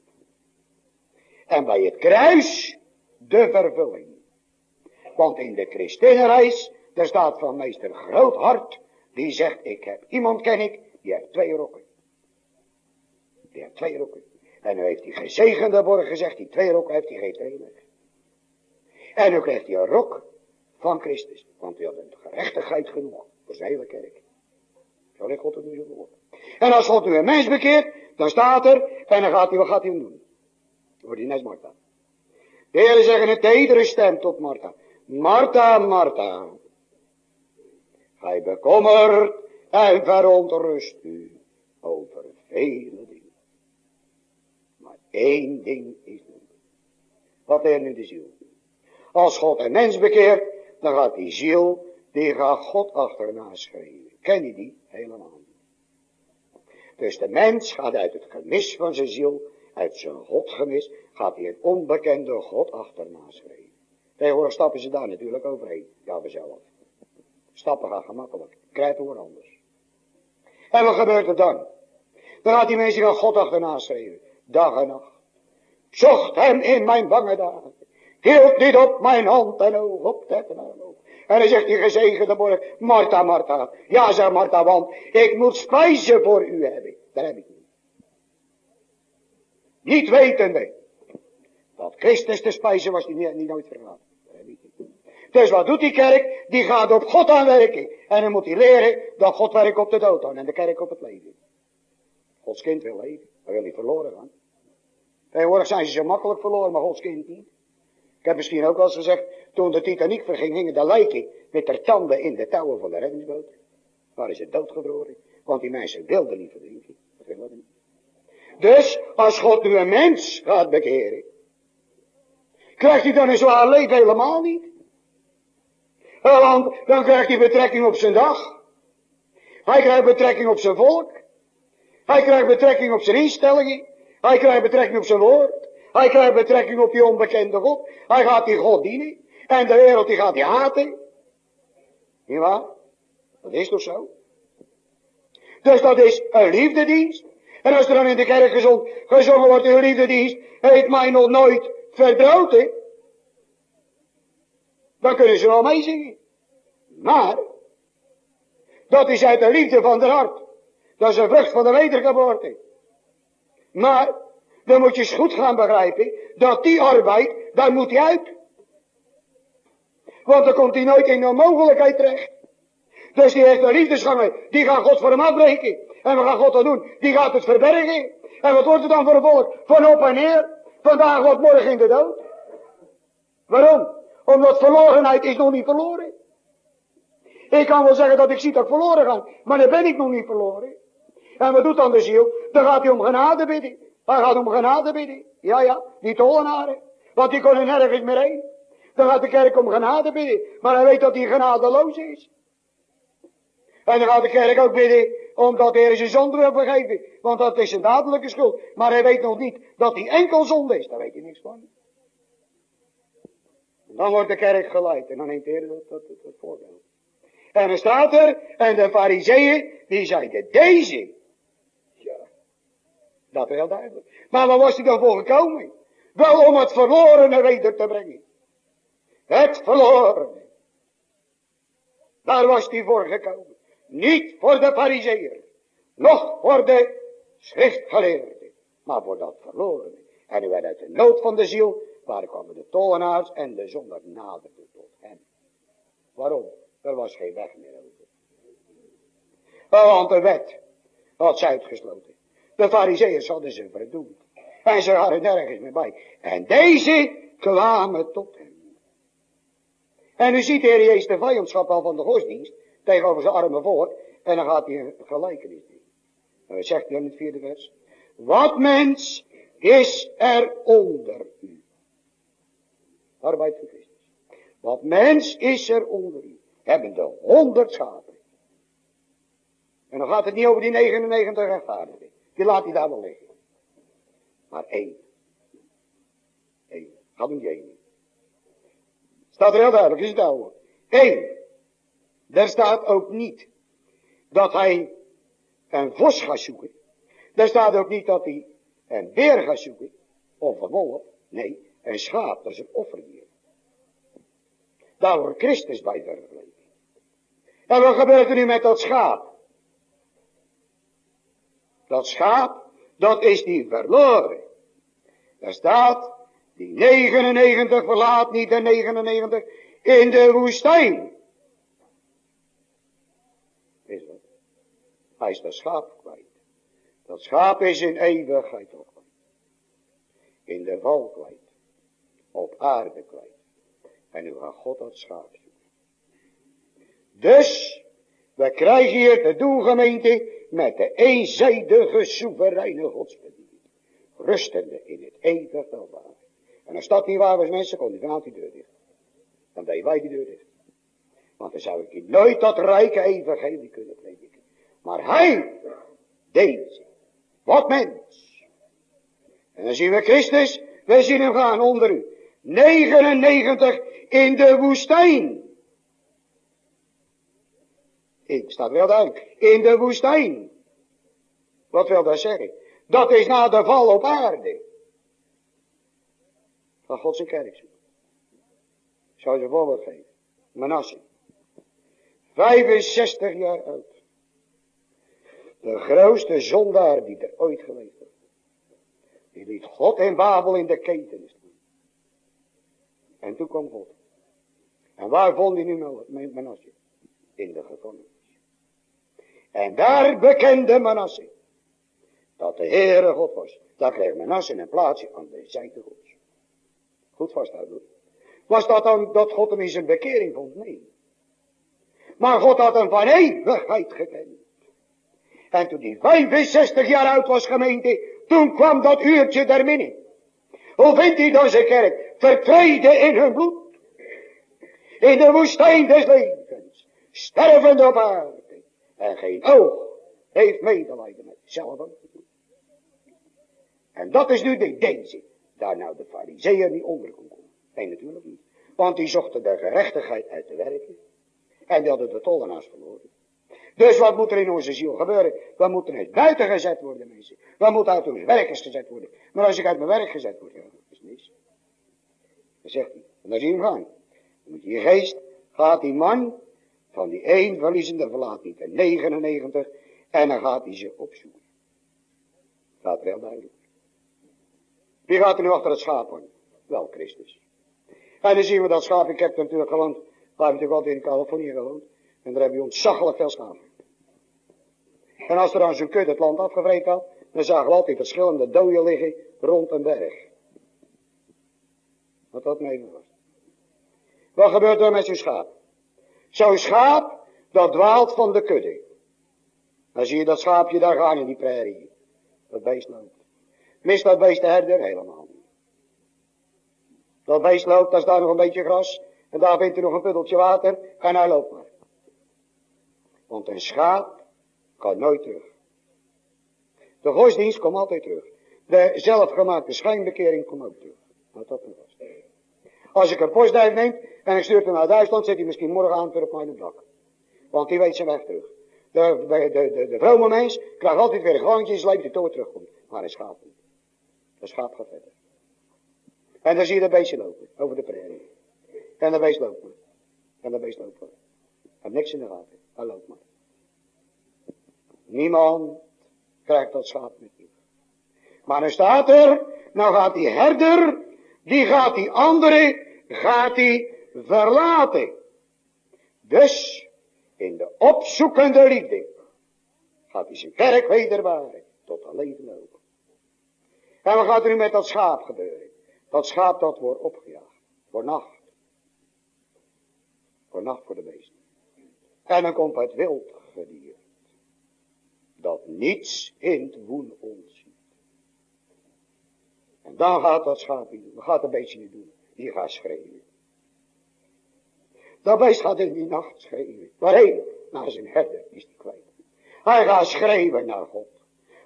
En bij het kruis de vervulling. Want in de christenenreis, daar staat van meester Groothart, die zegt, ik heb, iemand ken ik, die heeft twee rokken. Die heeft twee rokken. En nu heeft die gezegende worden gezegd, die twee rokken heeft hij twee En nu krijgt hij een rok van Christus. Want hij had een gerechtigheid genoeg voor zijn hele kerk. Zo legt God het nu zo voor. En als God nu een mens bekeert, dan staat er, en dan gaat hij, wat gaat hij doen? Wordt hij net Martha. De Heer zeggen een tedere stem tot Martha. Martha, Martha. Hij bekommert en verontrust u over vele dingen. Maar één ding is nodig. Wat er nu de ziel? Als God een mens bekeert, dan gaat die ziel, die gaat God achterna schreeuwen. Ken je die? Helemaal. Dus de mens gaat uit het gemis van zijn ziel, uit zijn Godgemis, gaat hij een onbekende God achterna schreeuwen. Tegenwoordig stappen ze daar natuurlijk overheen. Ja, zelf. Stappen gaan gemakkelijk. Krijgt wordt anders. En wat gebeurt er dan? Dan gaat die mensen gaan God achterna schreeuwen. Dag en nacht. Zocht hem in mijn bange dagen. Hield niet op mijn hand en oog op dat en oog. En dan zegt die gezegende morgen, Martha, Martha. Ja, zegt Martha, want ik moet spijzen voor u hebben. Dat heb ik niet. Niet wetende. Dat Christus te spijzen was, die niet, niet nooit vergaan. Dus wat doet die kerk? Die gaat op God aanwerken. En dan moet hij leren dat God werkt op de dood aan en de kerk op het leven. Gods kind wil leven. Hij wil niet verloren gaan. Tegenwoordig zijn ze zo makkelijk verloren, maar Gods kind niet. heb misschien ook wel eens gezegd, toen de Titanic verging, hingen de lijken met de tanden in de touwen van de reddingsboot. Waar is het doodgevroren? Want die mensen wilden niet verdrinken. Dat niet. Dus, als God nu een mens gaat bekeren, krijgt hij dan een zwaar leven helemaal niet. Want dan krijgt hij betrekking op zijn dag. Hij krijgt betrekking op zijn volk. Hij krijgt betrekking op zijn instellingen. Hij krijgt betrekking op zijn woord. Hij krijgt betrekking op die onbekende God. Hij gaat die God dienen. En de wereld die gaat die haten. Niet waar? Dat is toch zo? Dus dat is een liefdedienst. En als er dan in de kerk gezongen wordt een liefdedienst, heeft mij nog nooit verdroten. Dan kunnen ze wel meezingen. Maar, dat is uit de liefde van de hart. Dat is een vrucht van de wedergeboorte. Maar, dan moet je eens goed gaan begrijpen, dat die arbeid, daar moet hij uit. Want dan komt hij nooit in de mogelijkheid terecht. Dus die heeft een liefdesgangen, die gaat God voor hem afbreken. En wat gaat God dan doen? Die gaat het verbergen. En wat wordt er dan voor een volk? Van op en neer. Vandaag wordt morgen in de dood. Waarom? Omdat verlorenheid is nog niet verloren. Ik kan wel zeggen dat ik zie dat ik verloren ga. Maar dan ben ik nog niet verloren. En wat doet dan de ziel? Dan gaat hij om genade bidden. Hij gaat om genade bidden. Ja, ja, die tollenaren. Want die kunnen nergens meer heen. Dan gaat de kerk om genade bidden. Maar hij weet dat hij genadeloos is. En dan gaat de kerk ook bidden, omdat de Heer zijn zonde wil vergeven. Want dat is een dadelijke schuld. Maar hij weet nog niet dat hij enkel zonde is. Daar weet hij niks van. Dan wordt de kerk geleid. En dan neemt de Heer dat, dat, dat, voorbeeld. En dan staat er, en de fariseeën, die zeiden, deze. Ja, dat heel duidelijk. Maar waar was hij dan voor gekomen? Wel om het verlorene weder te brengen. Het verlorene. Daar was hij voor gekomen. Niet voor de fariseer. Nog voor de schriftgeleerden. Maar voor dat verloren. En nu werd uit de nood van de ziel. Waar kwamen de tollenaars en de zonder naderden tot hem. Waarom? Er was geen weg meer over. Want de wet had ze uitgesloten. De fariseeërs hadden ze verdoemd. En ze hadden nergens meer bij. En deze kwamen tot hem. En u ziet Heer Jezus de vijandschap al van de godsdienst tegenover zijn arme volk. En dan gaat hij een gelijkenis doen. En wat zegt hij in het vierde vers? Wat mens is er onder u? Arbeid voor Christus. Wat mens is er onder u? Hebben de honderd schapen. En dan gaat het niet over die 99 rechtvaardigen. Die laat hij daar wel liggen. Maar één. Eén. Gaat om die één. Staat er heel duidelijk, is het oude. Eén. Daar staat ook niet dat hij een vos gaat zoeken. Daar staat ook niet dat hij een beer gaat zoeken. Of een wolf. Nee, een schaap, dat is een offerdier. Daar wordt Christus bij vergeleken. En wat gebeurt er nu met dat schaap? Dat schaap, dat is die verloren. Daar staat, die 99 verlaat niet de 99 in de woestijn. Is dat? Hij is dat schaap kwijt. Dat schaap is in eeuwigheid ook kwijt. In de val kwijt. Op aarde kwijt. En nu gaat God dat schaap zoeken. Dus, we krijgen hier de doelgemeente met de eenzijdige soevereine godsbediening. Rustende in het eeuwig welbare. En als dat niet waar was mensen, kon die die deur dicht. Dan deed wij die deur dicht. Want dan zou ik nooit dat rijke evangelie kunnen prediken. Maar hij, deze, wat mens. En dan zien we Christus, we zien hem gaan onder u. 99 in de woestijn. Ik staat wel duidelijk. In de woestijn. Wat wil dat zeggen? Dat is na de val op aarde. Van God zijn kerk zou je een voorbeeld geven. Manasse. 65 jaar oud. De grootste zondaar die er ooit geweest is. Die liet God en Babel in de keten. En toen kwam God. En waar vond hij nu Manasse? In de gevangenis. En daar bekende Manasse. Dat de Heere God was. Daar kreeg Manasse een plaatsje aan de zijde gods. Goed vasthouden. Was dat dan dat God hem in zijn bekering vond? Nee. Maar God had hem van eeuwigheid gekend. En toen hij 65 jaar oud was gemeente, toen kwam dat uurtje der minning. Hoe vindt hij dan zijn kerk? Vertreden in hun bloed. In de woestijn des levens. Stervende op aarde. En geen oog heeft medelijden met zelf. En dat is nu de deze. Daar nou de fariseeën niet onder kon komen. Nee, natuurlijk niet. Want die zochten de gerechtigheid uit te werken. En die hadden de tollenaars verloren. Dus wat moet er in onze ziel gebeuren? We moeten uit buiten gezet worden, mensen. We moeten uit onze werkers gezet worden. Maar als ik uit mijn werk gezet word, ja, dat is niets. Zegt hij, en dan zie je hem gaan. Dan moet geest, gaat die man van die één verliezende verlaat niet de 99 en dan gaat hij ze opzoeken. Gaat wel duidelijk. Wie gaat er nu achter het schaap aan? Wel, Christus. En dan zien we dat schaap, ik heb natuurlijk gewoond, we hebben natuurlijk altijd in Californië gewoond. En daar heb je ontzaglijk veel schapen. En als er dan zo'n kut het land afgevreten had, dan zagen we altijd verschillende doden liggen rond een berg. Wat dat mee was. Wat gebeurt er met zo'n schaap? Zo'n schaap, dat dwaalt van de kudde. Dan zie je dat schaapje daar gaan in die prairie. Dat beest loopt. Mist dat beest de herder? Helemaal niet. Dat beest loopt, daar is daar nog een beetje gras. En daar vindt hij nog een puddeltje water. En hij loopt maar. Want een schaap kan nooit terug. De godsdienst komt altijd terug. De zelfgemaakte schijnbekering komt ook terug. Wat dat was. Als ik een postduif neem en ik stuur hem naar Duitsland, zit hij misschien morgen aan weer op mijn dak. Want die weet zijn weg terug. De, de, de, de, vrome mens krijgt altijd weer een gewoontje in zijn leven terugkomt. Maar een schaap niet. De schaap gaat verder. En dan zie je de beestje lopen, over de prairie. En de beest loopt maar. En de beest loopt maar. Heb niks in de gaten. Hij loopt maar. Niemand krijgt dat schaap met u. Maar dan staat er, nou gaat die herder, die gaat die andere, gaat die verlaten. Dus, in de opzoekende liefde, gaat hij zijn kerk wederbaren, tot een leven. En wat gaat er nu met dat schaap gebeuren? Dat schaap dat wordt opgejaagd, voor nacht. Voor nacht voor de beesten. En dan komt het wild gedier. Dat niets in het woen ontziet. En dan gaat dat. Wat gaat een beestje niet doen? Die gaat schreeuwen. Beest gaat in die nacht schreeuwen. Waarheen? Naar zijn herder is die kwijt. Hij gaat schreeuwen naar God.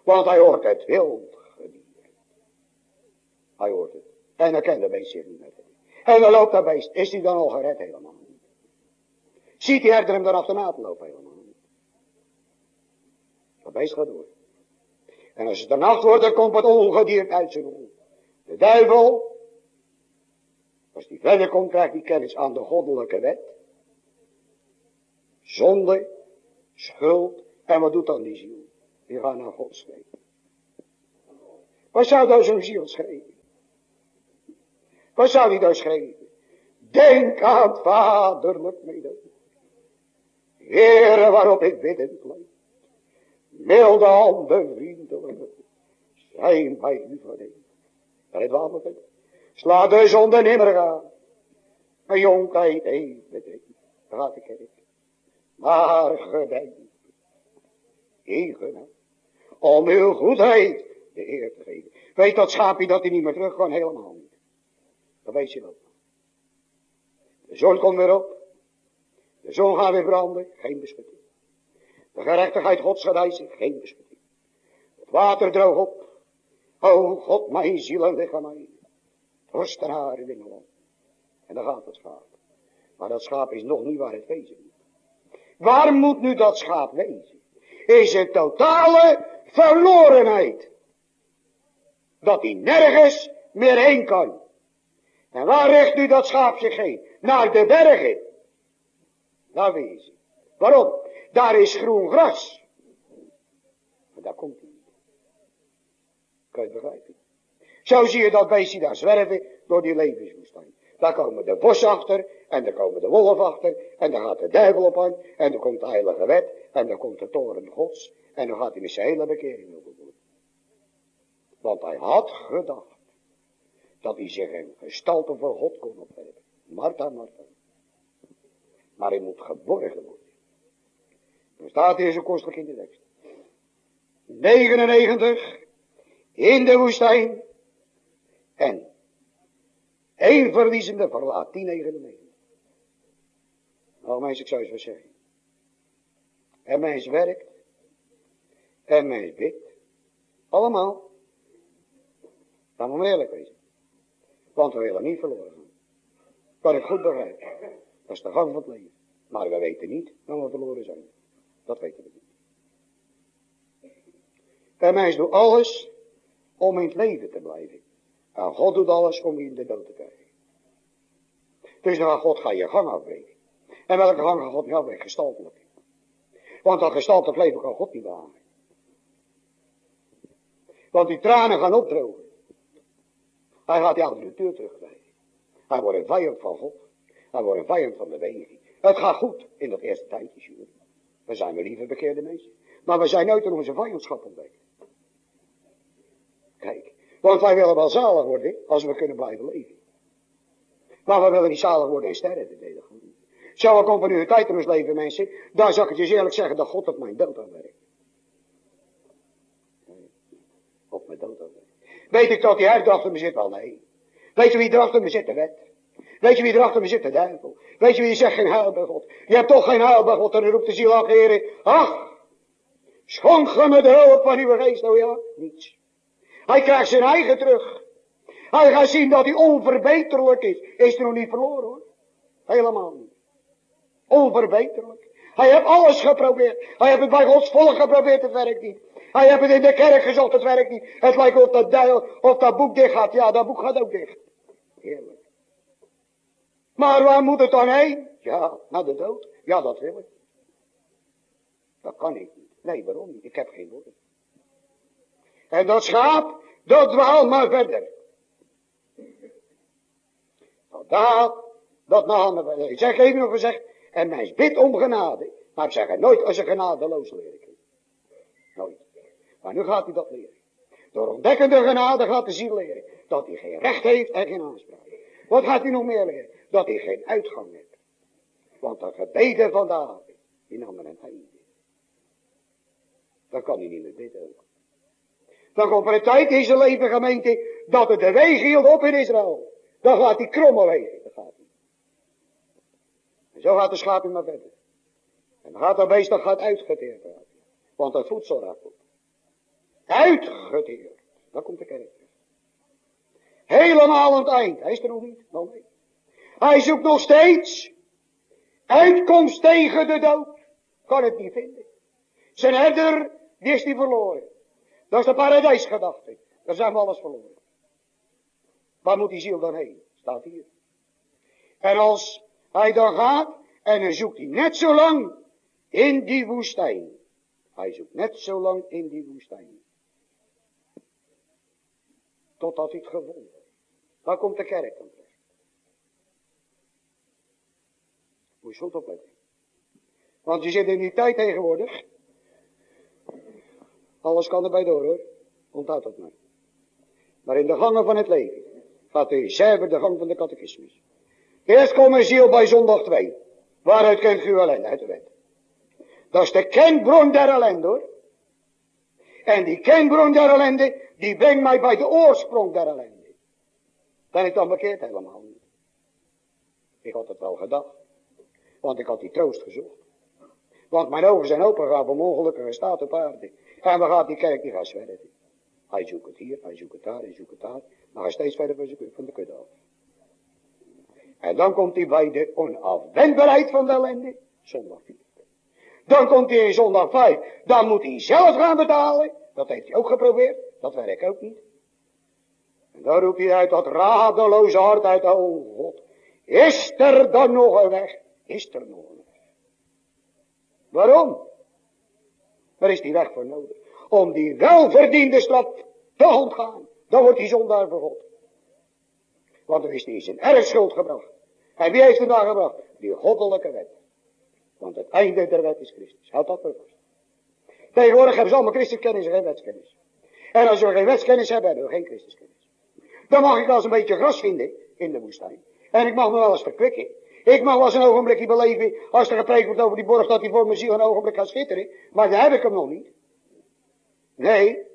Want hij hoort het wild gedier. Hij hoort het. En dan kent de beest zich niet meer. En dan loopt dat beest. Is hij dan al gered? Helemaal niet. Ziet die herder hem dan achterna te lopen? Helemaal niet. Dat beest gaat door. En als het de nacht wordt, dan komt het ongedierte uit zijn mond. De duivel, als die verder komt, krijgt die kennis aan de goddelijke wet. Zonde, schuld, en wat doet dan die ziel? Die gaat naar God schreeuwen. Wat zou dan zo'n ziel schreeuwen? Wat zou die dan schreeuwen? Denk aan het vaderlijk medelijden. Heere waarop ik bidden blijf. Milde handen, vriendelijk. Zijn bij u verneemd. Dat is wel het. Sla de zonde nimmer gaan. Mijn jongheid even bedenkt. Gaat de kerk. Maar gedenk. Egen. Om uw goedheid de eer te geven. Weet dat schaapje dat hij niet meer terug kan? Helemaal niet. Dat weet je wel. De zon komt weer op. De zon gaat weer branden. Geen beschutting. De gerechtigheid gods gedijzen. Geen beschutting. Het water droog op. O God, mijn ziel en lichaam mij. Rust en haar in Engeland. En dan gaat het schaap. Maar dat schaap is nog niet waar het wezen moet. Waar moet nu dat schaap wezen? Is het totale verlorenheid. Dat hij nergens meer heen kan. En waar richt nu dat schaap zich heen? Naar de bergen. Daar wezen. Waarom? Daar is groen gras. En daar komt hij niet. Kan je begrijpen? Zo zie je dat beestje daar zwerven door die levenswoestijn. Daar komen de bos achter, en daar komen de wolf achter, en daar gaat de duivel op aan, en dan komt de heilige wet, en dan komt de toren gods, en dan gaat hij met zijn hele bekering overboord. Want hij had gedacht, dat hij zich een gestalte voor God kon opwerpen. Martha, Martha. Maar hij moet geborgen worden. Dan staat hier zo kostelijk in de tekst. 99 in de woestijn en één verliezende verlaat die 99. Nou mensen, ik zou eens wat zeggen. En mens werkt en mens bidt. Allemaal. Dan moet eerlijk wezen. Want we willen niet verloren gaan. Kan ik goed begrijpen. Dat is de gang van het leven. Maar we weten niet dat we verloren zijn. Dat weten we niet. En mens doet alles om in het leven te blijven. En God doet alles om je in de dood te krijgen. Dus dan God ga je gang afbreken. En welke gang gaat God niet afbreken? Gestaltelijk. Want dat gestaltelijk leven kan God niet behagen. Want die tranen gaan opdrogen. Hij gaat die oude natuur terugkrijgen. Hij wordt een vijand van God. Hij wordt een vijand van de beweging. Het gaat goed in dat eerste tijdje, jullie. We zijn we lieve bekeerde mensen. Maar we zijn nooit in onze vijandschap ontdekt. Kijk, want wij willen wel zalig worden als we kunnen blijven leven. Maar we willen niet zalig worden in sterren. Dat niet. Zou er continuïteit in ons leven, mensen, dan zou ik het je eerlijk zeggen dat God op mijn dood aanwerkt. Op mijn dood aanwerkt. Weet ik dat die achter me zit? Wel nee. Weet je wie erachter me zit? De wet. Weet je wie erachter me zit? De duivel. Weet je wie zegt geen heil bij God? Je hebt toch geen heil bij God. En dan roept de ziel af, heren. Ach, schonk me de hulp van uw geest. Nou ja, niets. Hij krijgt zijn eigen terug. Hij gaat zien dat hij onverbeterlijk is. Is er nog niet verloren hoor. Helemaal niet. Onverbeterlijk. Hij heeft alles geprobeerd. Hij heeft het bij Gods volk geprobeerd, het werkt niet. Hij heeft het in de kerk gezocht, het werkt niet. Het lijkt of dat, duil, of dat boek dicht gaat. Ja, dat boek gaat ook dicht. Heerlijk. Maar waar moet het dan heen? Ja, naar de dood. Ja, dat wil ik. Dat kan ik niet. Nee, waarom niet? Ik heb geen woorden. En dat schaap, dat dwaalt maar verder. Dat daalt, dat verder. Ik zeg even nog gezegd, en mens bidt om genade. Maar ik zeg er nooit als een genadeloos leren. Nooit. Maar nu gaat hij dat leren. Door ontdekkende genade gaat de ziel leren. Dat hij geen recht heeft en geen aanspraak. Wat gaat hij nog meer leren? Dat hij geen uitgang heeft. Want de gebeden van David, die namen een einde. Dan kan hij niet meer bidden. Dan komt er een tijd in zijn leven gemeente, dat het de wegen hield op in Israël. Dan gaat hij kromme wegen. Gaat hij. En zo gaat de schaap maar verder. En dan gaat dat beest dat gaat uitgeteerd worden. Want het voedsel raakt op. Uitgeteerd. Dan komt de kerk Helemaal aan het eind. Hij is er nog niet. Nog niet. Hij zoekt nog steeds uitkomst tegen de dood. Kan het niet vinden. Zijn herder, die is die verloren. Dat is de paradijsgedachte. Daar zijn we alles verloren. Waar moet die ziel dan heen? Staat hier. En als hij dan gaat, en dan zoekt hij net zo lang in die woestijn. Hij zoekt net zo lang in die woestijn. Totdat hij het gevonden heeft. Waar komt de kerk dan terecht? Moet je goed opletten. Want je zit in die tijd tegenwoordig. Alles kan erbij door hoor. Onthoud dat maar. Maar in de gangen van het leven gaat de reserve de gang van de catechismus. Eerst komt een ziel bij zondag 2. Waaruit kent u ellende? Uit de wet. Dat is de kenbron der ellende hoor. En die kenbron der ellende, die brengt mij bij de oorsprong der ellende. Ben ik dan bekeerd? Helemaal niet. Ik had het wel gedacht. Want ik had die troost gezocht. Want mijn ogen zijn opengegaan voor ongelukkige staat op aarde. En we gaat die kerk die gaat zwerven. Hij zoekt het hier, hij zoekt het daar, hij zoekt het daar. Maar hij steeds verder van de kudde af. En dan komt hij bij de onafwendbaarheid van de ellende. Zondag 4. Dan komt hij in zondag 5. Dan moet hij zelf gaan betalen. Dat heeft hij ook geprobeerd. Dat werkt ook niet. En dan roept hij uit dat radeloze hart uit. Oh God. Is er dan nog een weg? Is er nog? Waarom? Waar is die weg voor nodig? Om die welverdiende straf te ontgaan. Dan wordt hij zondaar God. Want dan is in zijn erfschuld gebracht. En wie heeft hem daar gebracht? Die goddelijke wet. Want het einde der wet is Christus. Houd dat maar vast. Tegenwoordig hebben ze allemaal Christuskennis en geen wetskennis. En als we geen wetskennis hebben, hebben we geen Christuskennis. Dan mag ik wel eens een beetje gras vinden in de woestijn. En ik mag me wel eens verkwikken. Ik mag wel eens een ogenblikje beleven, als er gepreekt wordt over die borg, dat hij voor mijn ziel een ogenblik gaat schitteren. Maar daar heb ik hem nog niet. Nee.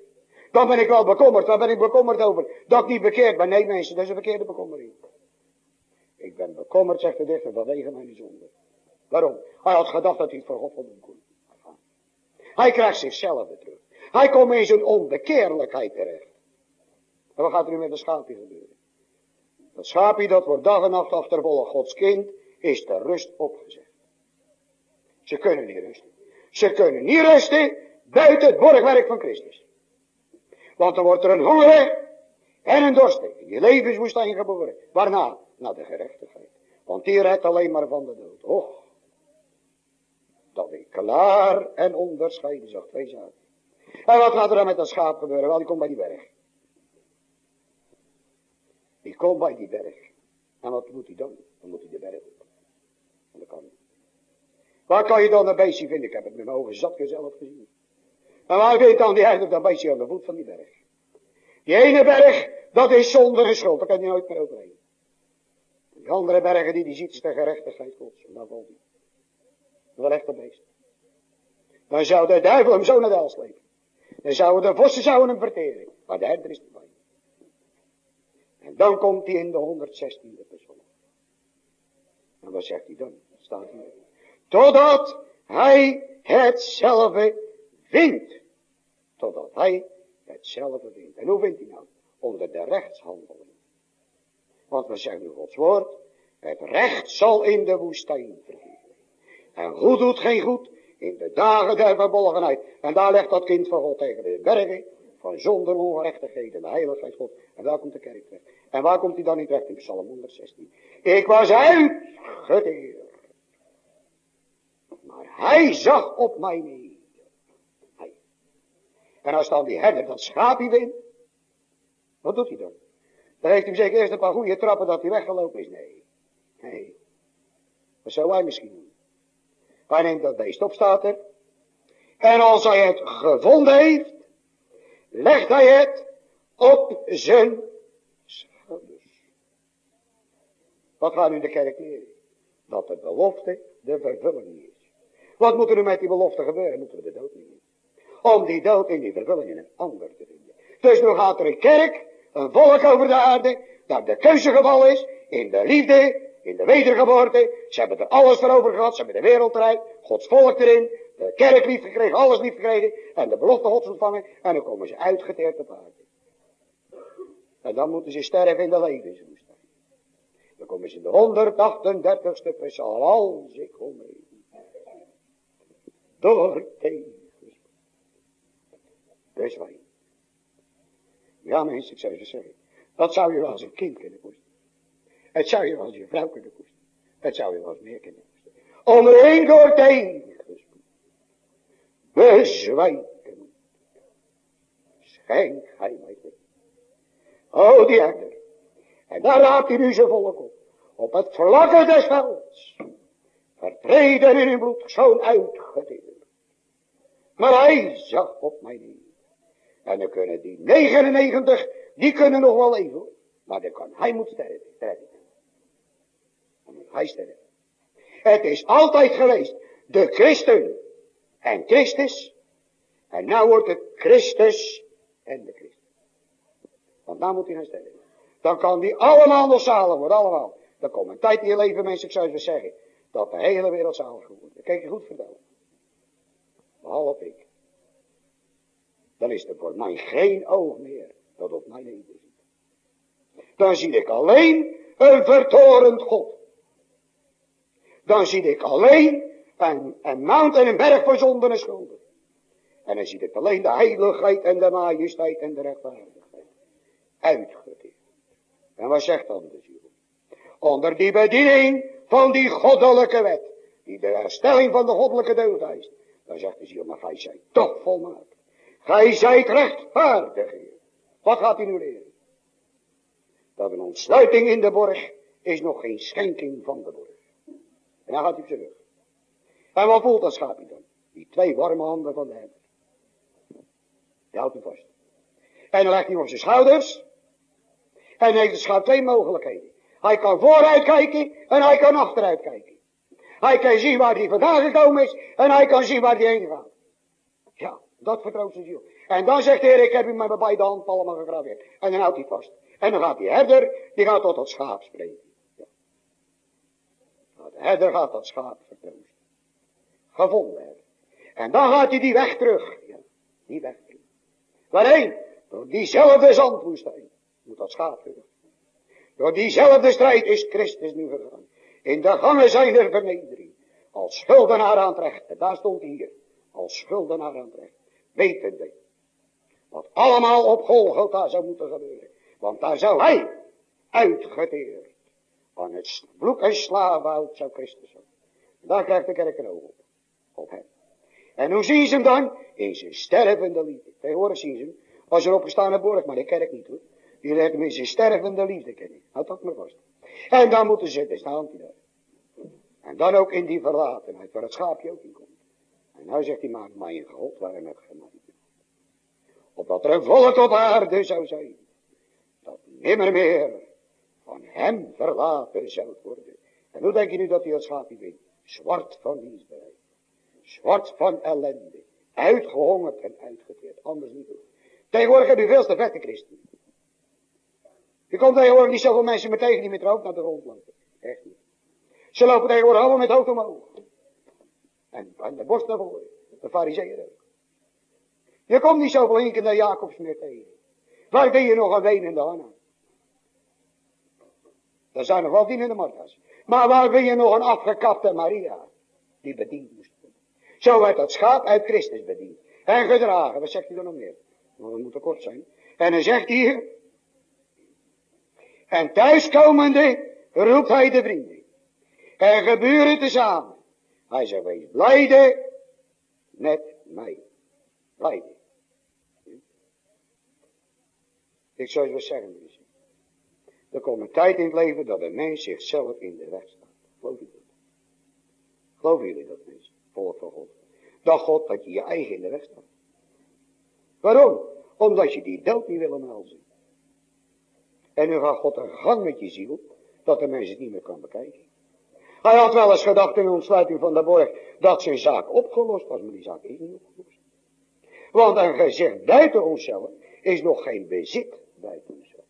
Dan ben ik wel bekommerd. Waar ben ik bekommerd over? Dat ik niet bekeerd ben. Nee mensen, dat is een verkeerde bekommering. Ik ben bekommerd, zegt de dichter, vanwege mijn zonde. Waarom? Hij had gedacht dat hij het voor God kon. Hij krijgt zichzelf terug. Hij komt in zijn onbekeerlijkheid terecht. En wat gaat er nu met de schaapje gebeuren? Dat schaapje dat wordt dag en nacht achtervolgen. Gods kind is de rust opgezet. Ze kunnen niet rusten. Ze kunnen niet rusten buiten het borgwerk van Christus. Want dan wordt er een honger en een dorst. Je levenswoestijn geboren. Waarna? Naar de gerechtigheid. Want die redt alleen maar van de dood. Och. Dat ik klaar en onderscheiden zag. Twee zaken. En wat gaat er dan met dat schaap gebeuren? Wel, die komt bij die berg. Die komt bij die berg. En wat moet hij dan? Dan moet hij de berg op. En dat kan niet. Waar kan je dan een beestje vinden? Ik heb het met mijn ogen zat zelf gezien. En waar weet dan die herder dat beestje aan de voet van die berg? Die ene berg, dat is zonder schuld. Daar kan je nooit meer overheen. Die andere bergen die die ziet is de gerechtigheid gods. En daar valt hij. Wel echt een beest. Dan zou de duivel hem zo naar de hel slepen. Dan zouden de vossen zouden hem verteren. Maar de herder is erbij. En dan komt hij in de 116e persoon. En wat zegt hij dan? Staat hier. Totdat hij hetzelfde vindt. Totdat hij hetzelfde vindt. En hoe vindt hij nou? Onder de rechtshandeling. Want we zeggen nu Gods woord. Het recht zal in de woestijn vergeven. En goed doet geen goed in de dagen der verbolgenheid. En daar legt dat kind van God tegen de bergen van zonder ongerechtigheid en de heiligheid God. En daar komt de kerk terecht. En waar komt hij dan niet terecht? In Psalm 116. Ik was uitgeteerd. Maar hij zag op mij neer. Hij. En als dan die herder dat schaapje wint. Wat doet hij dan? Dan heeft hij zeker eerst een paar goede trappen dat hij weggelopen is. Nee. Nee. Dat zou hij misschien doen. Hij neemt dat beest op, staat er. En als hij het gevonden heeft, legt hij het op zijn schouders. Wat gaat nu de kerk leren? Dat de belofte de vervulling is. Wat moet er nu met die belofte gebeuren? Moeten we de dood nemen. Om die dood in die vervulling in een ander te vinden. Dus nu gaat er een kerk, een volk over de aarde, dat de keuzegeval is, in de liefde, in de wedergeboorte. Ze hebben er alles voor over gehad. Ze hebben de wereldrijk, Gods volk erin, de kerk lief gekregen, alles lief gekregen. En de belofte Gods ontvangen. En dan komen ze uitgeteerd op aarde. En dan moeten ze sterven in de levenswoestijn. Dan komen ze in de 138ste psalm. Als ik kom Door tegen. Dus wij. Ja mensen, ik zou je zeggen. Dat zou je als een kind kunnen kosten. Het zou je als je vrouw kunnen kosten. Het zou je als meer kunnen er één door tegen. Bezwijken. Schenk gij mij dit. Oh, die herder. En daar raadt hij nu zijn volk op. Op het vlakke des velds. Vertreden in hun bloed, zo'n uitgedeeld. Maar hij zag op mij neer. En dan kunnen die 99, die kunnen nog wel leven. Maar dan kan hij moet sterven. Hij sterft. Het is altijd geweest de christen en Christus. En nu wordt het Christus en de Christus. Want dan moet hij gaan sterven. Dan kan die allemaal nog zalig worden, allemaal. Dan komt een tijd in je leven, mensen, ik zou eens zeggen, dat de hele wereld zalig wordt. Dat kan je goed vertellen. Behalve ik. Dan is er voor mij geen oog meer dat op mijn leven ziet. Dan zie ik alleen een vertorend God dan zie ik alleen een, een mount en een berg voor zonden en schulden. En dan zie ik alleen de heiligheid en de majesteit en de rechtvaardigheid. Uitgedeeld. En wat zegt dan de ziel? Onder die bediening van die goddelijke wet. Die de herstelling van de goddelijke deugd eist. Dan zegt de ziel, maar gij zijt toch volmaakt. Gij zijt rechtvaardig. Wat gaat hij nu leren? Dat een ontsluiting in de borg is nog geen schenking van de borg. En dan gaat hij op zijn rug. En wat voelt dat schaapje dan? Die twee warme handen van de herder. Die houdt hem vast. En dan legt hij hem op zijn schouders. En heeft het schaap twee mogelijkheden. Hij kan vooruit kijken en hij kan achteruit kijken. Hij kan zien waar hij vandaan gekomen is en hij kan zien waar hij heen gaat. Ja, dat vertrouwt zijn ziel. En dan zegt de Heer, ik heb u met mijn beide handpalmen gegraveerd. En dan houdt hij vast. En dan gaat die herder, die gaat tot het schaap spreken. Ja. De herder gaat dat schaap vertroosten. Gevonden hebben. En dan gaat hij die weg terug. Ja, die weg. Waarheen? Door diezelfde zandwoestijn. Moet dat schaap terug. Door diezelfde strijd is Christus nu gegaan. In de gangen zijn er vernedering. Als schuldenaar aan het recht. Daar stond hij hier. Als schuldenaar aan het recht. Wetende. Wat allemaal op Golgotha zou moeten gebeuren. Want daar zou hij uitgeteerd. Van het vloek en slavenhoud zou Christus zijn. Daar krijgt de kerk een oog op. Hem. En hoe zien ze hem dan? In zijn stervende liefde. Tegenwoordig zien ze hem. Als er opgestaan borg, maar de kerk niet hoor. Die leert hem in zijn stervende liefde kennen. Houd dat maar vast. En dan moeten ze, daar staan hij daar. En dan ook in die verlatenheid, waar het schaapje ook in komt. En nou zegt hij, maar mijn God, waarom heb je mij Opdat er een volk op aarde zou zijn. Dat nimmer meer van hem verlaten zou worden. En hoe denk je nu dat hij het schaapje vindt? Zwart van dienstbereid. Zwart van ellende. Uitgehongerd en uitgeteerd. Anders niet doen. Tegenwoordig heb je veel te vette christen. Je komt tegenwoordig niet zoveel mensen meer tegen die met rook naar de grond lopen. Echt niet. Ze lopen tegenwoordig allemaal met hoofd omhoog. En, en de borst naar voren. De fariseeën. Je komt niet zoveel hinken naar Jacobs meer tegen. Waar ben je nog een wenende Hanna? Er zijn nog wel dienende Martha's. Maar waar ben je nog een afgekapte Maria? Die bediend moest. Zo werd dat schaap uit Christus bediend. En gedragen. Wat zegt hij dan nog meer? Want we moeten kort zijn. En dan zegt hij hier. En thuiskomende roept hij de vrienden. En geburen tezamen. Hij zegt, wees blijde met mij. Blijde. Ik zou je wel zeggen. Er komt een tijd in het leven dat een mens zichzelf in de weg staat. Geloof je dat? Geloven jullie dat, mensen? Volk van God. God dat je je eigen in de weg staat. Waarom? Omdat je die dood niet wil omhelzen. En nu gaat God een gang met je ziel, dat de mens het niet meer kan bekijken. Hij had wel eens gedacht in de ontsluiting van de borg, dat zijn zaak opgelost was, maar die zaak is niet opgelost. Want een gezicht buiten onszelf is nog geen bezit buiten onszelf.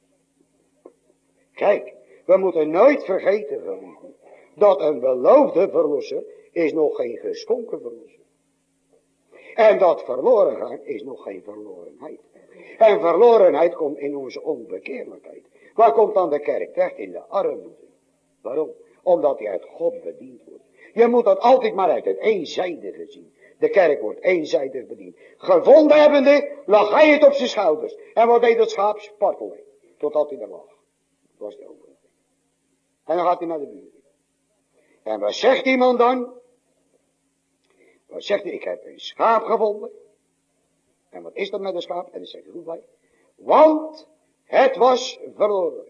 Kijk, we moeten nooit vergeten, dat een beloofde verlosser is nog geen geschonken verlosser. En dat verloren gaan is nog geen verlorenheid. En verlorenheid komt in onze onbekeerlijkheid. Waar komt dan de kerk terecht? In de armoede. Waarom? Omdat hij uit God bediend wordt. Je moet dat altijd maar uit het eenzijdige zien. De kerk wordt eenzijdig bediend. Gevonden hebbende, lag hij het op zijn schouders. En wat deed dat schaap? Spartelen. Totdat hij er lag. Dat was de over. En dan gaat hij naar de buurt. En wat zegt iemand dan? Wat zegt hij? Ik heb een schaap gevonden. En wat is dat met een schaap? En dan zegt hij goed. Want het was verloren.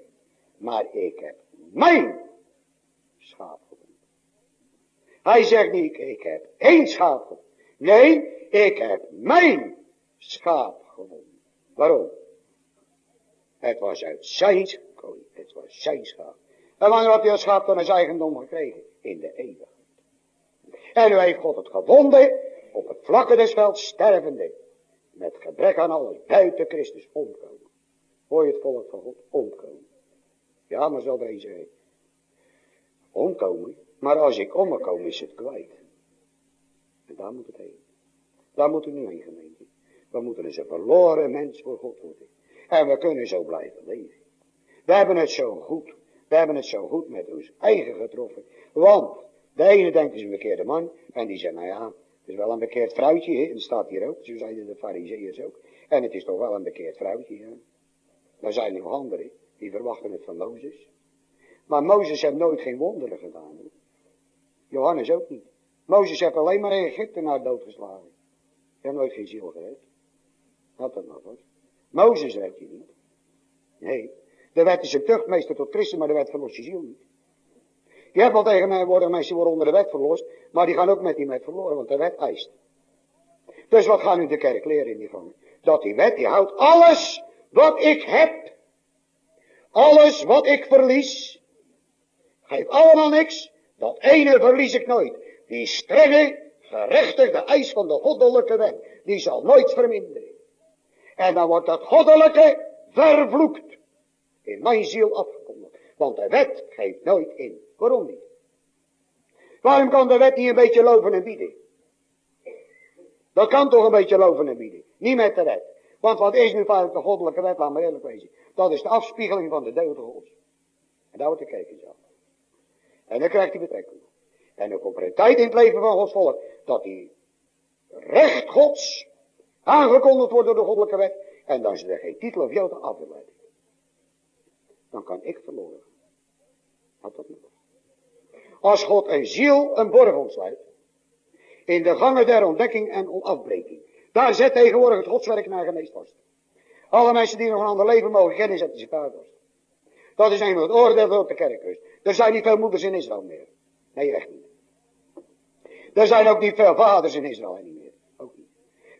Maar ik heb mijn schaap gevonden. Hij zegt niet, ik heb één schaap gevonden. Nee, ik heb mijn schaap gevonden. Waarom? Het was uit zijn kooi. Het was zijn schaap. En wanneer had hij dat schaap dan als eigendom gekregen? In de eeuwigheid. En nu heeft God het gevonden op het vlakke des velds stervende. Met gebrek aan alles buiten Christus omkomen. Hoor je het volk van God? Omkomen. Ja, maar zal er. Omkomen. Maar als ik omkom is het kwijt. En daar moet het heen. Daar moeten we nu heen gemeente. We moeten dus een verloren mens voor God worden. En we kunnen zo blijven leven. We hebben het zo goed. We hebben het zo goed met ons eigen getroffen. Want de ene denkt is een bekeerde man. En die zegt, nou ja, het is wel een bekeerd vrouwtje. En staat hier ook. Zo zeiden de fariseeërs ook. En het is toch wel een bekeerd vrouwtje. Hè? Dan zijn nog anderen. Die verwachten het van Mozes. Maar Mozes heeft nooit geen wonderen gedaan. Johannes ook niet. Mozes heeft alleen maar een naar doodgeslagen. Hij heeft nooit geen ziel gered. Had dat nog wat. Mozes werd je niet. Nee. De wet is een tuchtmeester tot Christus, maar de wet verlost je ziel niet. Je hebt wel tegen mij worden mensen worden onder de wet verlost, maar die gaan ook met die wet verloren, want de wet eist. Dus wat gaan nu de kerk leren in die gang? Dat die wet, die houdt alles wat ik heb, alles wat ik verlies, Geef allemaal niks. Dat ene verlies ik nooit. Die strenge, gerechtigde eis van de goddelijke wet. Die zal nooit verminderen. En dan wordt dat goddelijke vervloekt. In mijn ziel afgekondigd. Want de wet geeft nooit in. Waarom niet? Waarom kan de wet niet een beetje loven en bieden? Dat kan toch een beetje loven en bieden. Niet met de wet. Want wat is nu vaak de goddelijke wet, laat maar eerlijk wezen. Dat is de afspiegeling van de deugden gods. En daar wordt de kijken zo. En dan krijgt hij betrekking. En dan komt er een tijd in het leven van Gods volk, dat die recht gods aangekondigd wordt door de goddelijke wet. En dan is er geen titel of jou te afleiden. Dan kan ik verloren. Als God een ziel een borg ontsluit. In de gangen der ontdekking en afbreking. Daar zet tegenwoordig het godswerk naar geneest vast. Alle mensen die nog een ander leven mogen kennen, zetten zich daar vast. Dat is een van het oordeel op de kerkkust. Er zijn niet veel moeders in Israël meer. Nee, echt niet. Er zijn ook niet veel vaders in Israël niet meer. Ook niet.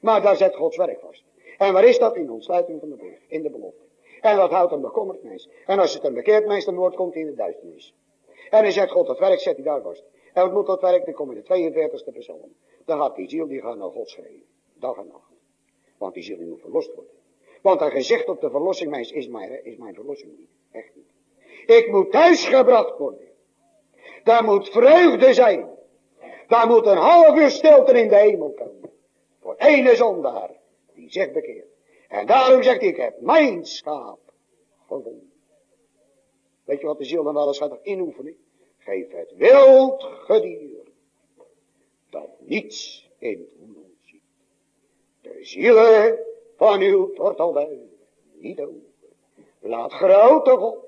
Maar daar zet Gods werk vast. En waar is dat? In de ontsluiting van de borg. In de belofte. En dat houdt een bekommerd mens. En als het een bekeerd mens dan wordt, komt hij in de duisternis. En dan zegt God, dat werk zet hij daar vast. En wat moet dat werk? Dan kom in de 42e psalm. Dan gaat die ziel, die gaat naar God schreeuwen. Dag en nacht. Want die ziel die moet verlost worden. Want een gezicht op de verlossing is mijn, is mijn verlossing niet. Echt niet. Ik moet thuisgebracht worden. Daar moet vreugde zijn. Daar moet een half uur stilte in de hemel komen. Voor ene zondaar die zich bekeert. En daarom zegt hij, ik heb mijn schaap gevonden. Weet je wat de ziel dan eens gaat inoefenen? Geef het wild gedier. Dat niets in het woelen ziet. De zielen van uw tortelduin niet over. Laat grote God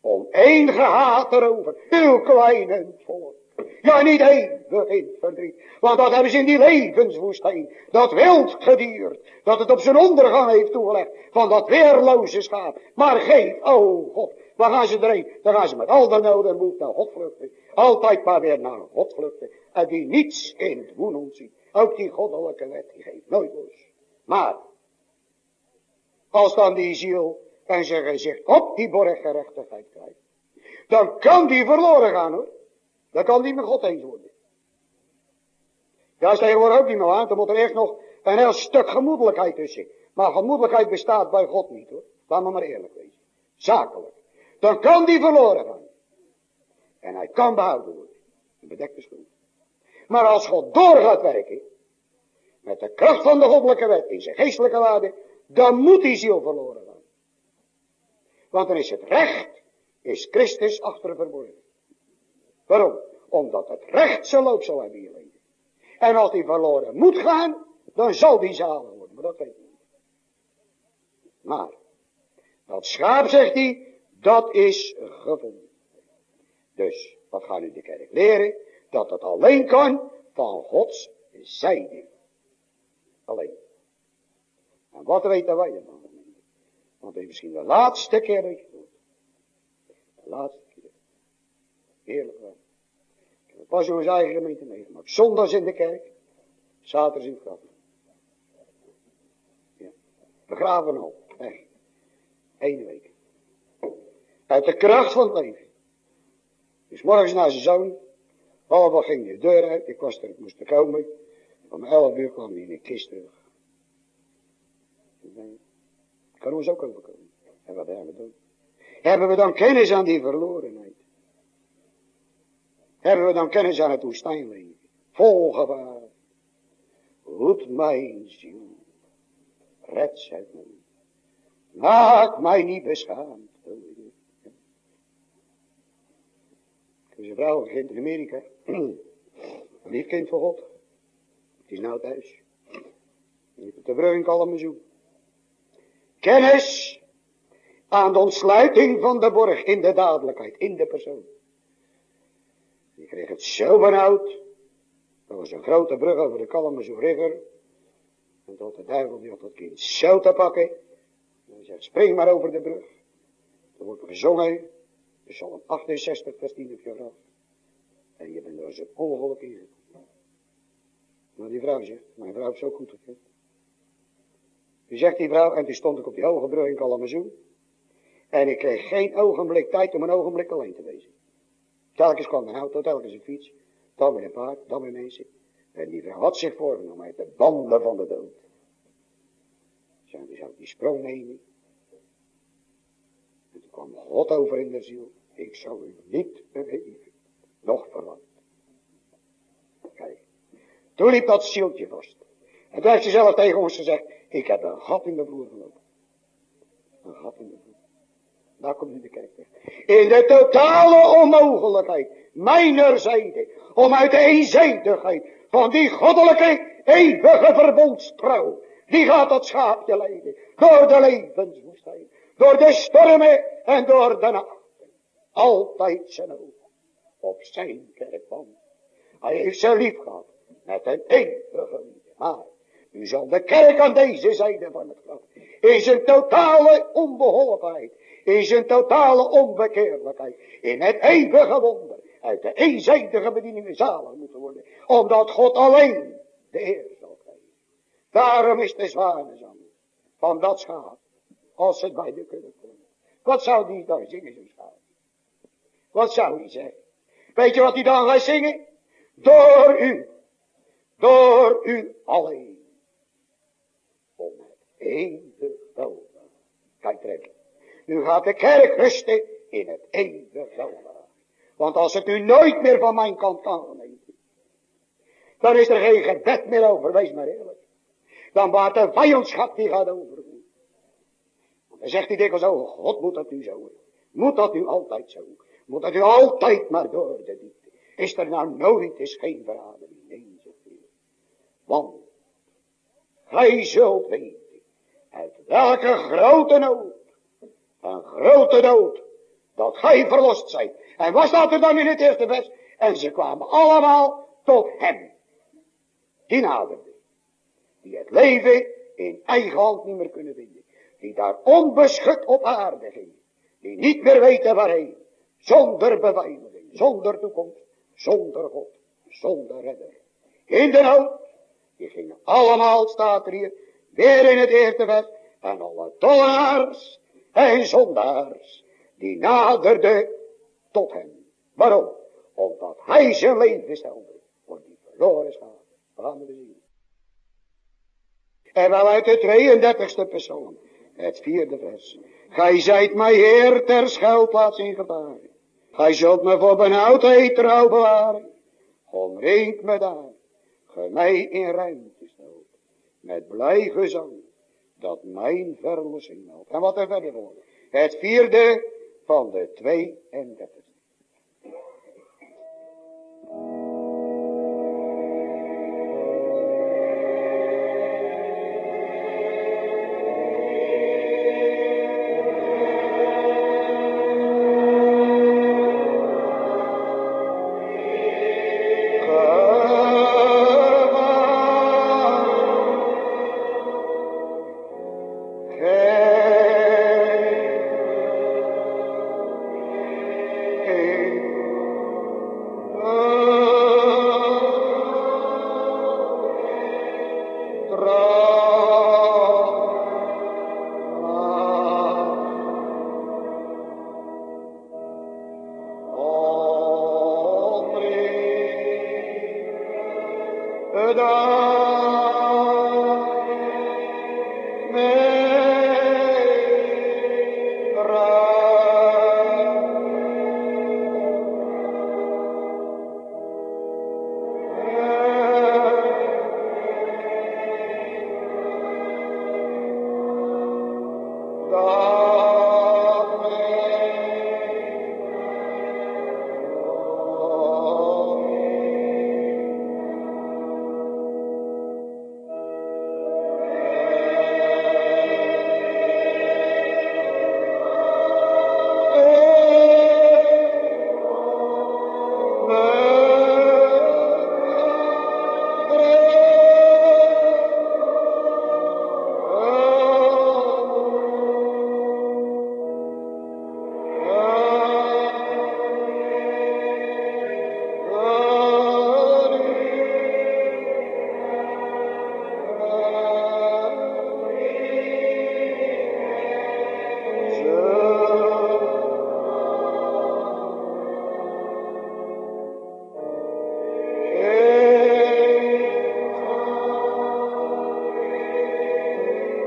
om één gehaat erover, uw kleine volk. Ja, niet eeuwig in verdriet. Want dat hebben ze in die levenswoestijn. Dat wild gedierd. Dat het op zijn ondergang heeft toegelegd. Van dat weerloze schaap. Maar geen, oh God. Waar gaan ze erheen? Dan gaan ze met al de noden en moed naar God vluchten. Altijd maar weer naar God vluchten. En die niets in het woenen ziet. Ook die goddelijke wet, die geeft nooit los. Maar, als dan die ziel en zijn gezicht op die borg gerechtigheid krijgt, dan kan die verloren gaan hoor. Dan kan die met God eens worden. Ja, is tegenwoordig ook niet meer aan. Dan moet er eerst nog een heel stuk gemoedelijkheid tussen. Maar gemoedelijkheid bestaat bij God niet hoor. Laat me maar eerlijk wezen. Zakelijk. Dan kan die verloren gaan. En hij kan behouden worden. Een bedekte schuld. Maar als God door gaat werken. Met de kracht van de goddelijke wet in zijn geestelijke waarde. Dan moet die ziel verloren gaan. Want dan is het recht. Is Christus achter verborgen. Waarom? Omdat het recht zijn loop zal hebben in leven. En als die verloren moet gaan, dan zal die zalig worden. Maar dat weet ik niet. Maar, dat schaap, zegt hij, dat is gevonden. Dus, wat gaan nu de kerk leren? Dat het alleen kan van Gods zijde. Alleen. En wat weten wij ervan? Want het is misschien de laatste je doet. De laatste. Heerlijk wel. Ik heb pas door zijn eigen gemeente meegemaakt. Zondags in de kerk. Zaterdags in het graf. Ja. Begraven al. Echt. Eén week. Uit de kracht van het leven. Dus morgens naar zijn zoon. Half ging de deur uit. Ik was er, ik moest er komen. Om elf uur kwam hij in de kist terug. Kan ons ook overkomen. En wat hebben we dan? Hebben we dan kennis aan die verlorenheid? Hebben we dan kennis aan het woestijnleven? Vol gevaar. Hoed mijn ziel. Red zij me. Maak mij niet beschaamd. Ik heb een vrouw, een kind in Amerika. Lief kind voor God. Het is nou thuis. Ik heb de brug in Kalamazoo. Kennis aan de ontsluiting van de borg in de dadelijkheid, in de persoon. Die kreeg het zo benauwd. Er was een grote brug over de Kalamazoo River. En tot de duivel die had dat kind zo te pakken. En hij zegt, spring maar over de brug. Er wordt gezongen. Psalm 68, vers 10 op. En je bent er als een ongeluk in. Maar die vrouw zegt, mijn vrouw heeft zo goed gekend. Die zegt die vrouw, en toen stond ik op die hoge brug in Kalamazoo. En ik kreeg geen ogenblik tijd om een ogenblik alleen te wezen. Telkens kwam een auto, telkens een fiets. Dan weer een paard, dan weer mensen. En die had zich voorgenomen uit de banden van de dood. Zou die zou die sprong nemen. En toen kwam God over in de ziel. Ik zou u niet begeven, nog verlaten. Kijk, toen liep dat zieltje vast. En toen heeft ze zelf tegen ons gezegd, ik heb een gat in de vloer gelopen. Een gat in de vloer. Daar komt de kerk. In de totale onmogelijkheid, mijnerzijde, om uit de eenzijdigheid van die goddelijke, eeuwige verbondstrouw, die gaat dat schaapje leiden, door de levenswoestijn, door de stormen en door de nacht. Altijd zijn oog op zijn kerkband. Hij heeft ze lief gehad, met een eeuwige liefde. Maar, u zal de kerk aan deze zijde van het graf, in zijn totale onbeholpenheid, in zijn totale onbekeerlijkheid, in het eeuwige wonder, uit de eenzijdige bediening zalig moeten worden. Omdat God alleen de eer zal krijgen. Daarom is de zwanenzang van dat schaap, als het bij de kunnen komen. Wat zou die dan zingen, zo'n schaap? Wat zou hij zeggen? Weet je wat hij dan gaat zingen? Door u. Door u alleen. Om het eeuwig welvaart. Kijk erin. Nu gaat de kerk rusten in het eeuwig welvaart. Want als het u nooit meer van mijn kant kan gemeente. Dan is er geen gebed meer over, wees maar eerlijk. Dan wordt de vijandschap die gaat over. Dan zegt hij dikwijls, oh God moet dat nu zo. Moet dat nu altijd zo. Moet dat u altijd maar door de diepte. Is er nou nooit is geen verradering. Nee, zegt hij. Want gij zult weten uit welke grote nood, een grote nood, dat gij verlost zijt. En was dat er dan in het eerste vers? En ze kwamen allemaal tot hem. Die naderde. Die het leven in eigen hand niet meer kunnen vinden. Die daar onbeschut op aarde ging. Die niet meer weten waarheen. Zonder beveiliging, zonder toekomst, zonder God, zonder redder. In de nood, die gingen allemaal, staat er hier, weer in het eerste vers, en alle tollenaars en zondaars, die naderden tot hem. Waarom? Omdat hij zijn leven stelde voor die verloren schaap. Gaan we zien. En wel uit de 32e persoon, het vierde vers. Gij zijt mij Heer ter schuilplaats in gevaar. Gij zult me voor benauwdheid trouw bewaren. Omringt me daar, ge mij in ruimte stelt. Met blij gezang, dat mijn verlossing meldt. En wat er verder voor. Het vierde van de 32.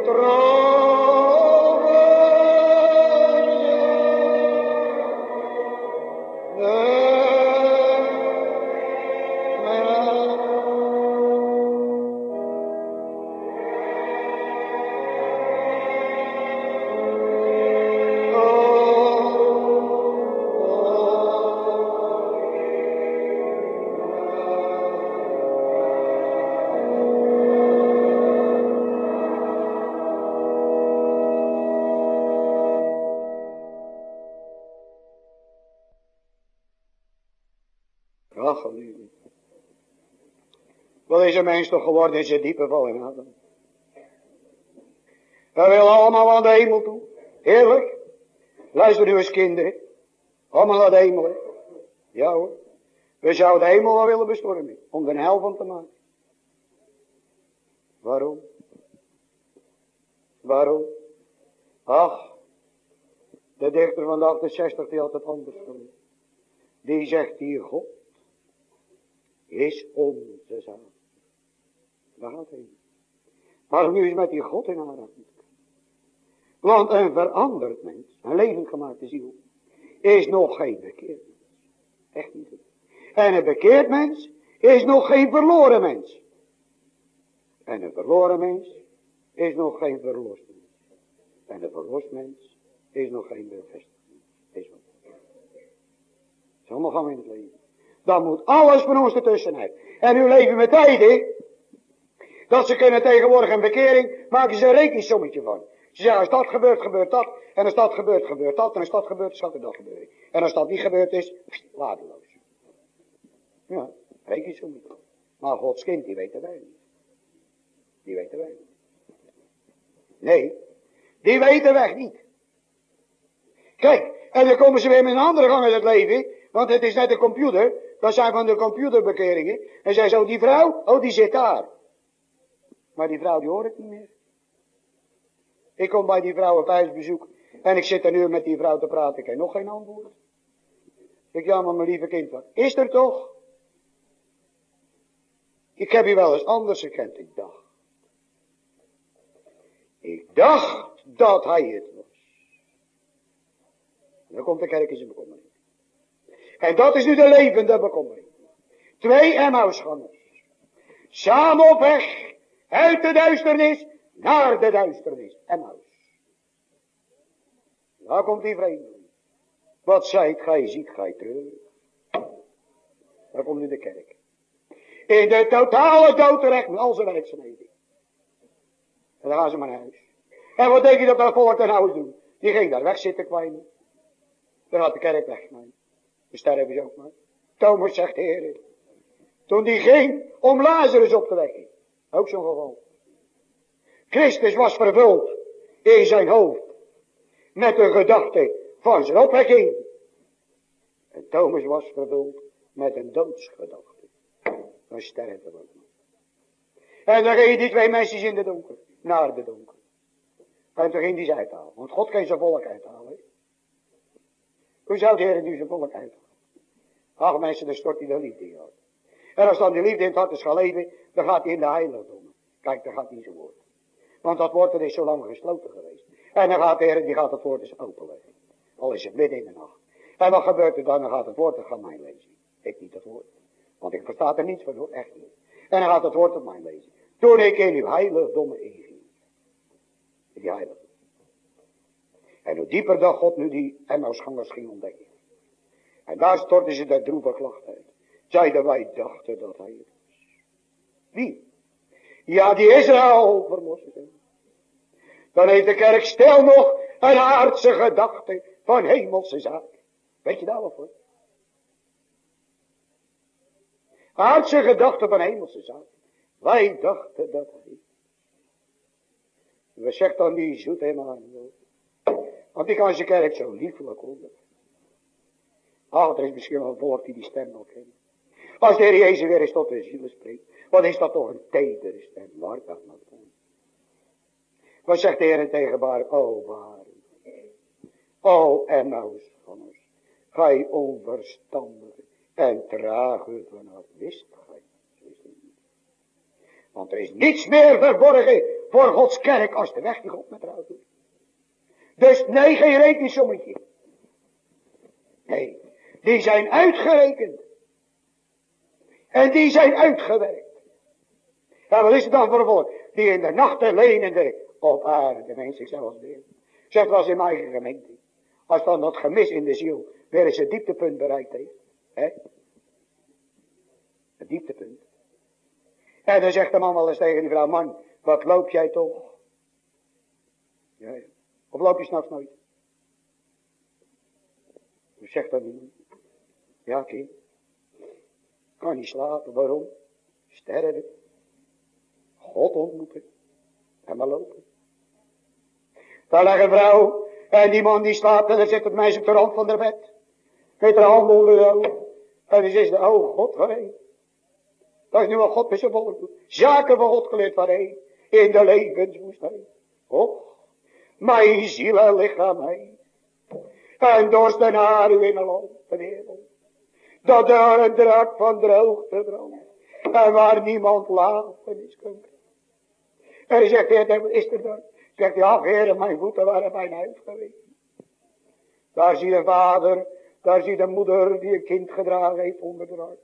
Dentro mens toch geworden in zijn diepe val in Adam. We willen allemaal aan de hemel toe. Heerlijk. Luister nu eens kinderen. Allemaal naar de hemel. Ja hoor. We zouden de hemel wel willen bestormen. Om er een hel van te maken. Waarom? Waarom? Ach. De dichter van de 68 die had het anders gedaan. Die zegt hier God is onze zaak. Heen. Maar nu is met die God in aanraking. Want een veranderd mens, een levend gemaakte ziel, is nog geen bekeerd mens. Echt niet. En een bekeerd mens is nog geen verloren mens. En een verloren mens is nog geen verlost mens. En een verlost mens is nog geen bevestigd mens. Is wat. Zo gaan we in het leven. Dan moet alles van ons ertussenuit. En nu leven met tijden dat ze kunnen tegenwoordig een bekering, maken ze een rekensommetje van. Ze zeggen, als dat gebeurt, gebeurt dat. En als dat gebeurt, gebeurt dat. En als dat gebeurt, zal er dat gebeuren. En als dat niet gebeurd is, waardeloos. Ja, rekensommetje. Maar Gods kind, die weten wij niet. Die weten wij niet. Nee, die weten wij niet. Kijk, en dan komen ze weer met een andere gang in het leven. Want het is net een computer. Dat zijn van de computerbekeringen. En zij zo, die vrouw, oh die zit daar. Maar die vrouw die hoort het niet meer. Ik kom bij die vrouw op huisbezoek. En ik zit er nu met die vrouw te praten. Ik heb nog geen antwoord. Ik ja, maar mijn lieve kind, wat is er toch? Ik heb je wel eens anders gekend. Ik dacht. Ik dacht dat hij het was. Dan komt de kerk in zijn bekommering. En dat is nu de levende bekommering. Twee Emmausgangers. Samen op weg uit de duisternis naar de duisternis. Emmaus. Daar komt die vreemdeling. Wat zijt gij, ziet gij terug. Daar komt nu de kerk. In de totale dood terecht met al zijn werkzaamheden. En dan gaan ze maar naar huis. En wat denk je dat dat volk dan nou doen? Die ging daar weg zitten kwijnen. Dan had de kerk weg. We sterven ze ook maar. Thomas zegt, Heer. Toen die ging om Lazarus op te wekken. Ook zo'n geval. Christus was vervuld in zijn hoofd. Met de gedachte van zijn opwekking. En Thomas was vervuld met een doodsgedachte. Van sterven wordt. En dan gingen die twee mensen in de donker. Naar de donker. En toen ging die ze uithalen. Want God kan zijn volk uithalen. Hoe zou de Heer nu zijn volk uithalen? Ach mensen, dan stort hij de liefde in En als dan die liefde in het hart is gaan leven, dan gaat hij in de heiligdom. Kijk, daar gaat hij zo woord. Want dat woord er is zo lang gesloten geweest. En dan gaat de Heer, die gaat het woord eens openleggen. Al is het midden in de nacht. En wat gebeurt er dan? Dan gaat het woord er gaan mij lezen. Ik niet het woord. Want ik versta er niets van hoor, echt niet. En dan gaat het woord op mij lezen. Toen ik in uw heiligdomme inging. In die heiligdom. En hoe dieper dat God nu die Emmausgangers ging ontdekken. En daar stortte ze dat droeve klacht uit. Zeiden wij dachten dat hij het wie? Ja, die Israël verlossen. Dan heeft de kerk stil nog een aardse gedachte van hemelse zaak. Weet je daar wat voor? Aardse gedachte van hemelse zaak. Wij dachten dat hij. We zegt dan die zoet helemaal Want die kan zijn kerk zo liefelijk onder. Ach, er is misschien wel een volk die die stem nog kent. Als de Heer Jezus weer eens tot de zielen spreekt. Wat is dat toch een. Waar dat nou van? Wat zegt de Heer tegen Baar? O Baar. O Emmaus van ons. Gij onverstandige en trage van wist gij. Want er is niets meer verborgen voor Gods kerk als de weg die God met trouw. Dus nee, geen rekensommetje. Nee, die zijn uitgerekend. En die zijn uitgewerkt. Ja, wat is het dan voor een volk? Die in de nachten lenende op aarde de mens zichzelf weer. Zeg was in mijn eigen gemeente. Als dan dat gemis in de ziel weer eens het dieptepunt bereikt heeft. Hè? Het dieptepunt. En dan zegt de man wel eens tegen die vrouw, man, wat loop jij toch? Ja, ja. Of loop je s'nachts nooit? Zegt dat niet? Ja, kind. Kan niet slapen, waarom? Sterren. God ontmoeten. En maar lopen. Daar ligt een vrouw. En die man die slaapt en dan zit het meisje op de rand van de bed. Met haar handen onder de ogen. En dan is de oh God geweest. Dat is nu wat God met zijn volk doet. Zaken van God geleerd van een. In de levenswoestijn. Och. Mijn ziel en lichaam heen. En dorsten naar u in een land de wereld. Dat daar een draak van droogte brandt. En waar niemand laten is kunt. En hij zegt, heer, is er dan? Zegt hij, ach heer, mijn voeten waren bijna uit geweest. Daar zie je een vader, daar zie je een moeder die een kind gedragen heeft onder de.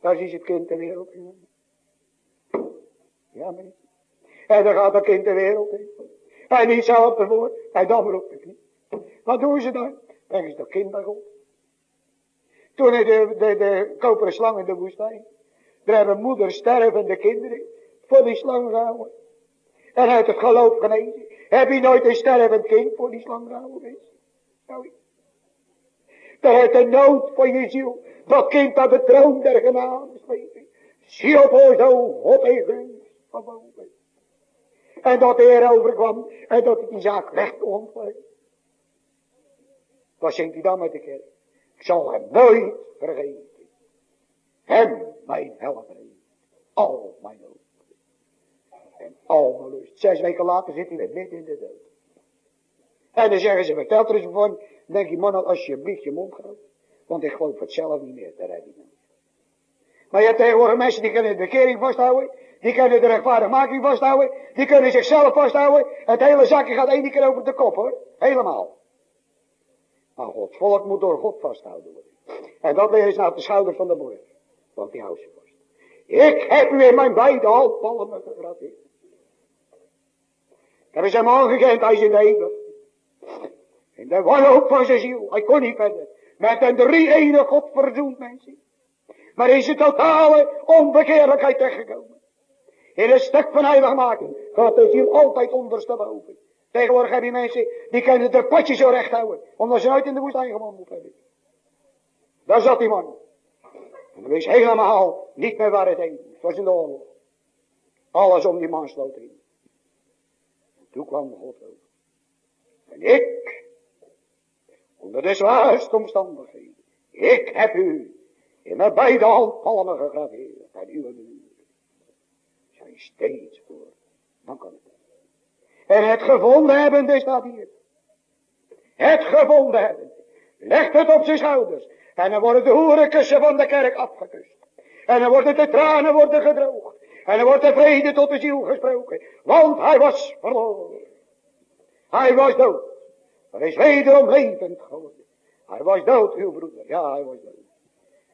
Daar zie je het kind de wereld in. Ja, meneer. En dan gaat dat kind de wereld in. En niet zelf ervoor. En dan roept het niet. Wat doen ze dan? Brengen ze dat kind bij God. Toen de, de, de, de koperen slang in de woestijn. Daar hebben moeders stervende kinderen voor die slang gehouden. En uit het geloof genezen. Heb je nooit een stervend kind voor die slang gehouden? Nou, daar heeft de nood van je ziel. Dat kind aan de troon der genade slepen. Zie op ons, o God en boven. En dat de Heer overkwam. En dat hij die zaak recht ontleed. Wat zingt hij dan met de kerk? Ik zal hem nooit vergeten. Hem mijn helper Al mijn hoop. En al mijn lust. Zes weken later zit hij weer midden in de dood. En dan zeggen ze, vertel er eens van. Denk je, man, alsjeblieft je mond houdt. Want ik geloof het zelf niet meer, daar heb niet. Maar je hebt tegenwoordig mensen die kunnen de bekering vasthouden. Die kunnen de rechtvaardigmaking vasthouden. Die kunnen zichzelf vasthouden. Het hele zakje gaat één keer over de kop hoor. Helemaal. Maar Gods volk moet door God vasthouden worden. En dat ze nou op de schouder van de moeder. Want die houdt ze vast. Ik heb u in mijn beide handpalmen gegraveerd. Ik heb hem aangekend, hij is in de hemel. In de wanhoop van zijn ziel. Hij kon niet verder. Met een drie ene God verzoend mensen. Maar is zijn totale onbekeerlijkheid tegengekomen. In een stuk van heiligmaking gaat de ziel altijd ondersteboven. Tegenwoordig heb je mensen die kunnen de potje zo recht houden. Omdat ze nooit in de woestijn gewandeld hebben. Daar zat die man. En dat is helemaal niet meer waar het heen. Het was in de oorlog. Alles om die man sloot in. toen kwam God ook. En ik, onder de zwaarste omstandigheden, ik heb u in mijn beide handpalmen gegraveerd. En u en u. Zijn steeds voor. Dan kan het. En het gevonden hebben, dit staat hier. Het gevonden hebben. Legt het op zijn schouders. En dan worden de hoerenkussen van de kerk afgekust. En dan worden de tranen worden gedroogd. En dan wordt de vrede tot de ziel gesproken. Want hij was verloren. Hij was dood. Maar is wederom levend geworden. Hij was dood, uw broeder. Ja, hij was dood.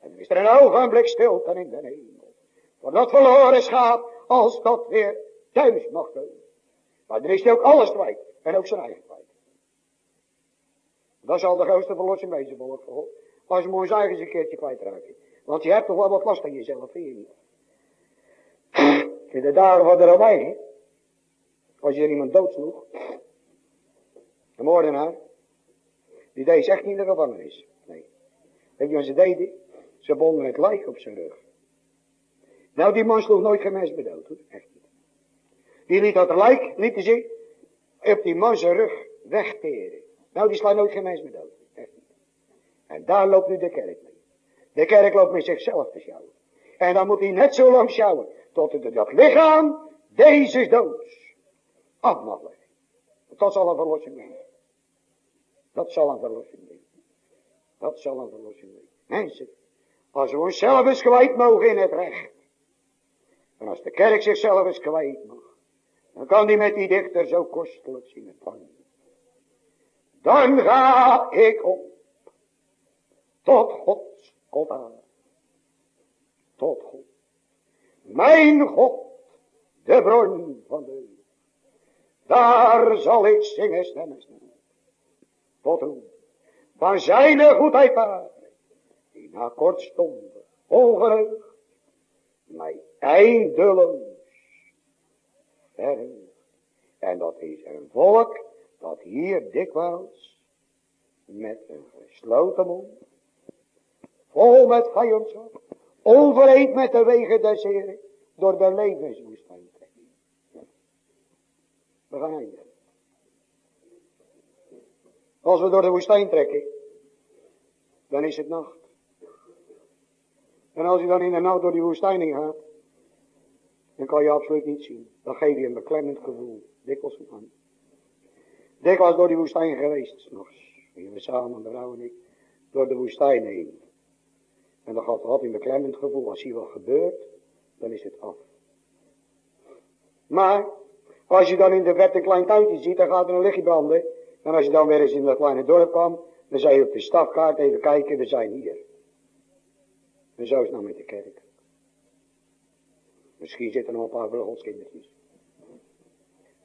En is er een ogenblik stilte in de hemel. Voor dat verloren schaap, als dat weer thuis mag komen. Maar dan is ook alles kwijt. En ook zijn eigen kwijt. Dat zal de grootste verlossing wezen, voor God. Als mooi eigen eens een keertje kwijtraakt. Want je hebt toch wel wat last aan jezelf, vind je niet? In de dagen van de Romeinen, als je er iemand doodsloeg, de moordenaar, die deed echt niet in de gevangenis. Nee. Weet je wat ze deden? Ze bonden het lijk op zijn rug. Nou, die man sloeg nooit geen mens bedoeld, hoor. Echt. Die liet dat lijk, lieten op die man zijn rug wegteren. Nou, die slaat nooit geen mens dood. En daar loopt nu de kerk mee. De kerk loopt met zichzelf te sjouwen. En dan moet hij net zo lang sjouwen, tot het dat lichaam, deze doods, af mag leggen. Dat zal een verlossing zijn. Dat zal een verlossing zijn. Dat zal een verlossing zijn. Mensen, als we onszelf eens kwijt mogen in het recht. En als de kerk zichzelf eens kwijt. Dan kan hij met die dichter zo kostelijk zingen van. Dan ga ik op tot Gods altaar. Tot God. Mijn God, de bron van de Daar zal ik zingen stemmen stemmen. Tot hoe? Van zijn goedheid. Die na kortstondig, ongereugd, mij eindeloos verheugt. En dat is een volk dat hier dikwijls met een gesloten mond, vol met vijandschap, overeet met de wegen des Heren, door de levenswoestijn trekt. We gaan eindigen. Als we door de woestijn trekken, dan is het nacht. En als je dan in de nacht door die woestijn gaat, dan kan je absoluut niet zien. Dan geef je een beklemmend gevoel. Dikwijls aan. Dikwijls door die woestijn geweest, s'nachts. We samen, de vrouw en ik, door de woestijn heen. En dan gaat er altijd een beklemmend gevoel. Als hier wat gebeurt, dan is het af. Maar, als je dan in de verte klein tuintje ziet, dan gaat er een lichtje branden. En als je dan weer eens in dat kleine dorp kwam, dan zei je op de stafkaart even kijken, we zijn hier. En zo is het nou met de kerk. Misschien zitten er nog een paar vleugelskindertjes.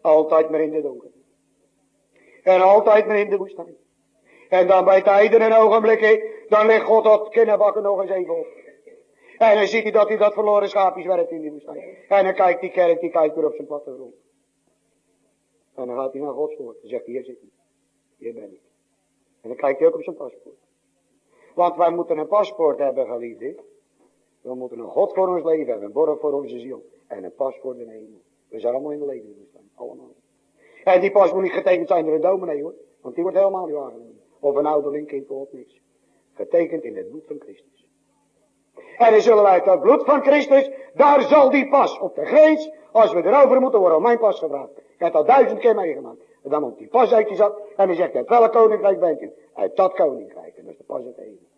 Altijd maar in de donker. En altijd maar in de woestijn. En dan bij tijden en ogenblikken, dan legt God dat kinderbakken nog eens even op. En dan ziet hij dat hij dat verloren schaapjes werkt in die woestijn. En dan kijkt die kerk, die kijkt weer op zijn plattegrond. En dan gaat hij naar Gods woord. Dan zegt hier zit hij. Hier ben ik. En dan kijkt hij ook op zijn paspoort. Want wij moeten een paspoort hebben, geliefde. We moeten een God voor ons leven hebben, een borg voor onze ziel. En een pas voor de hemel. We zijn allemaal in de leven staan, allemaal. En die pas moet niet getekend zijn door een dominee hoor. Want die wordt helemaal niet aangenomen. Of een ouderling, kind of niks. Getekend in het bloed van Christus. En dan zullen wij uit dat bloed van Christus, daar zal die pas op de grens, als we erover moeten worden, om mijn pas gevraagd. Ik heb dat duizend keer meegemaakt. En dan op die pas uit je zat, en dan zegt hij, uit welk koninkrijk bent u? Uit dat koninkrijk. En dat is de pas het hemel.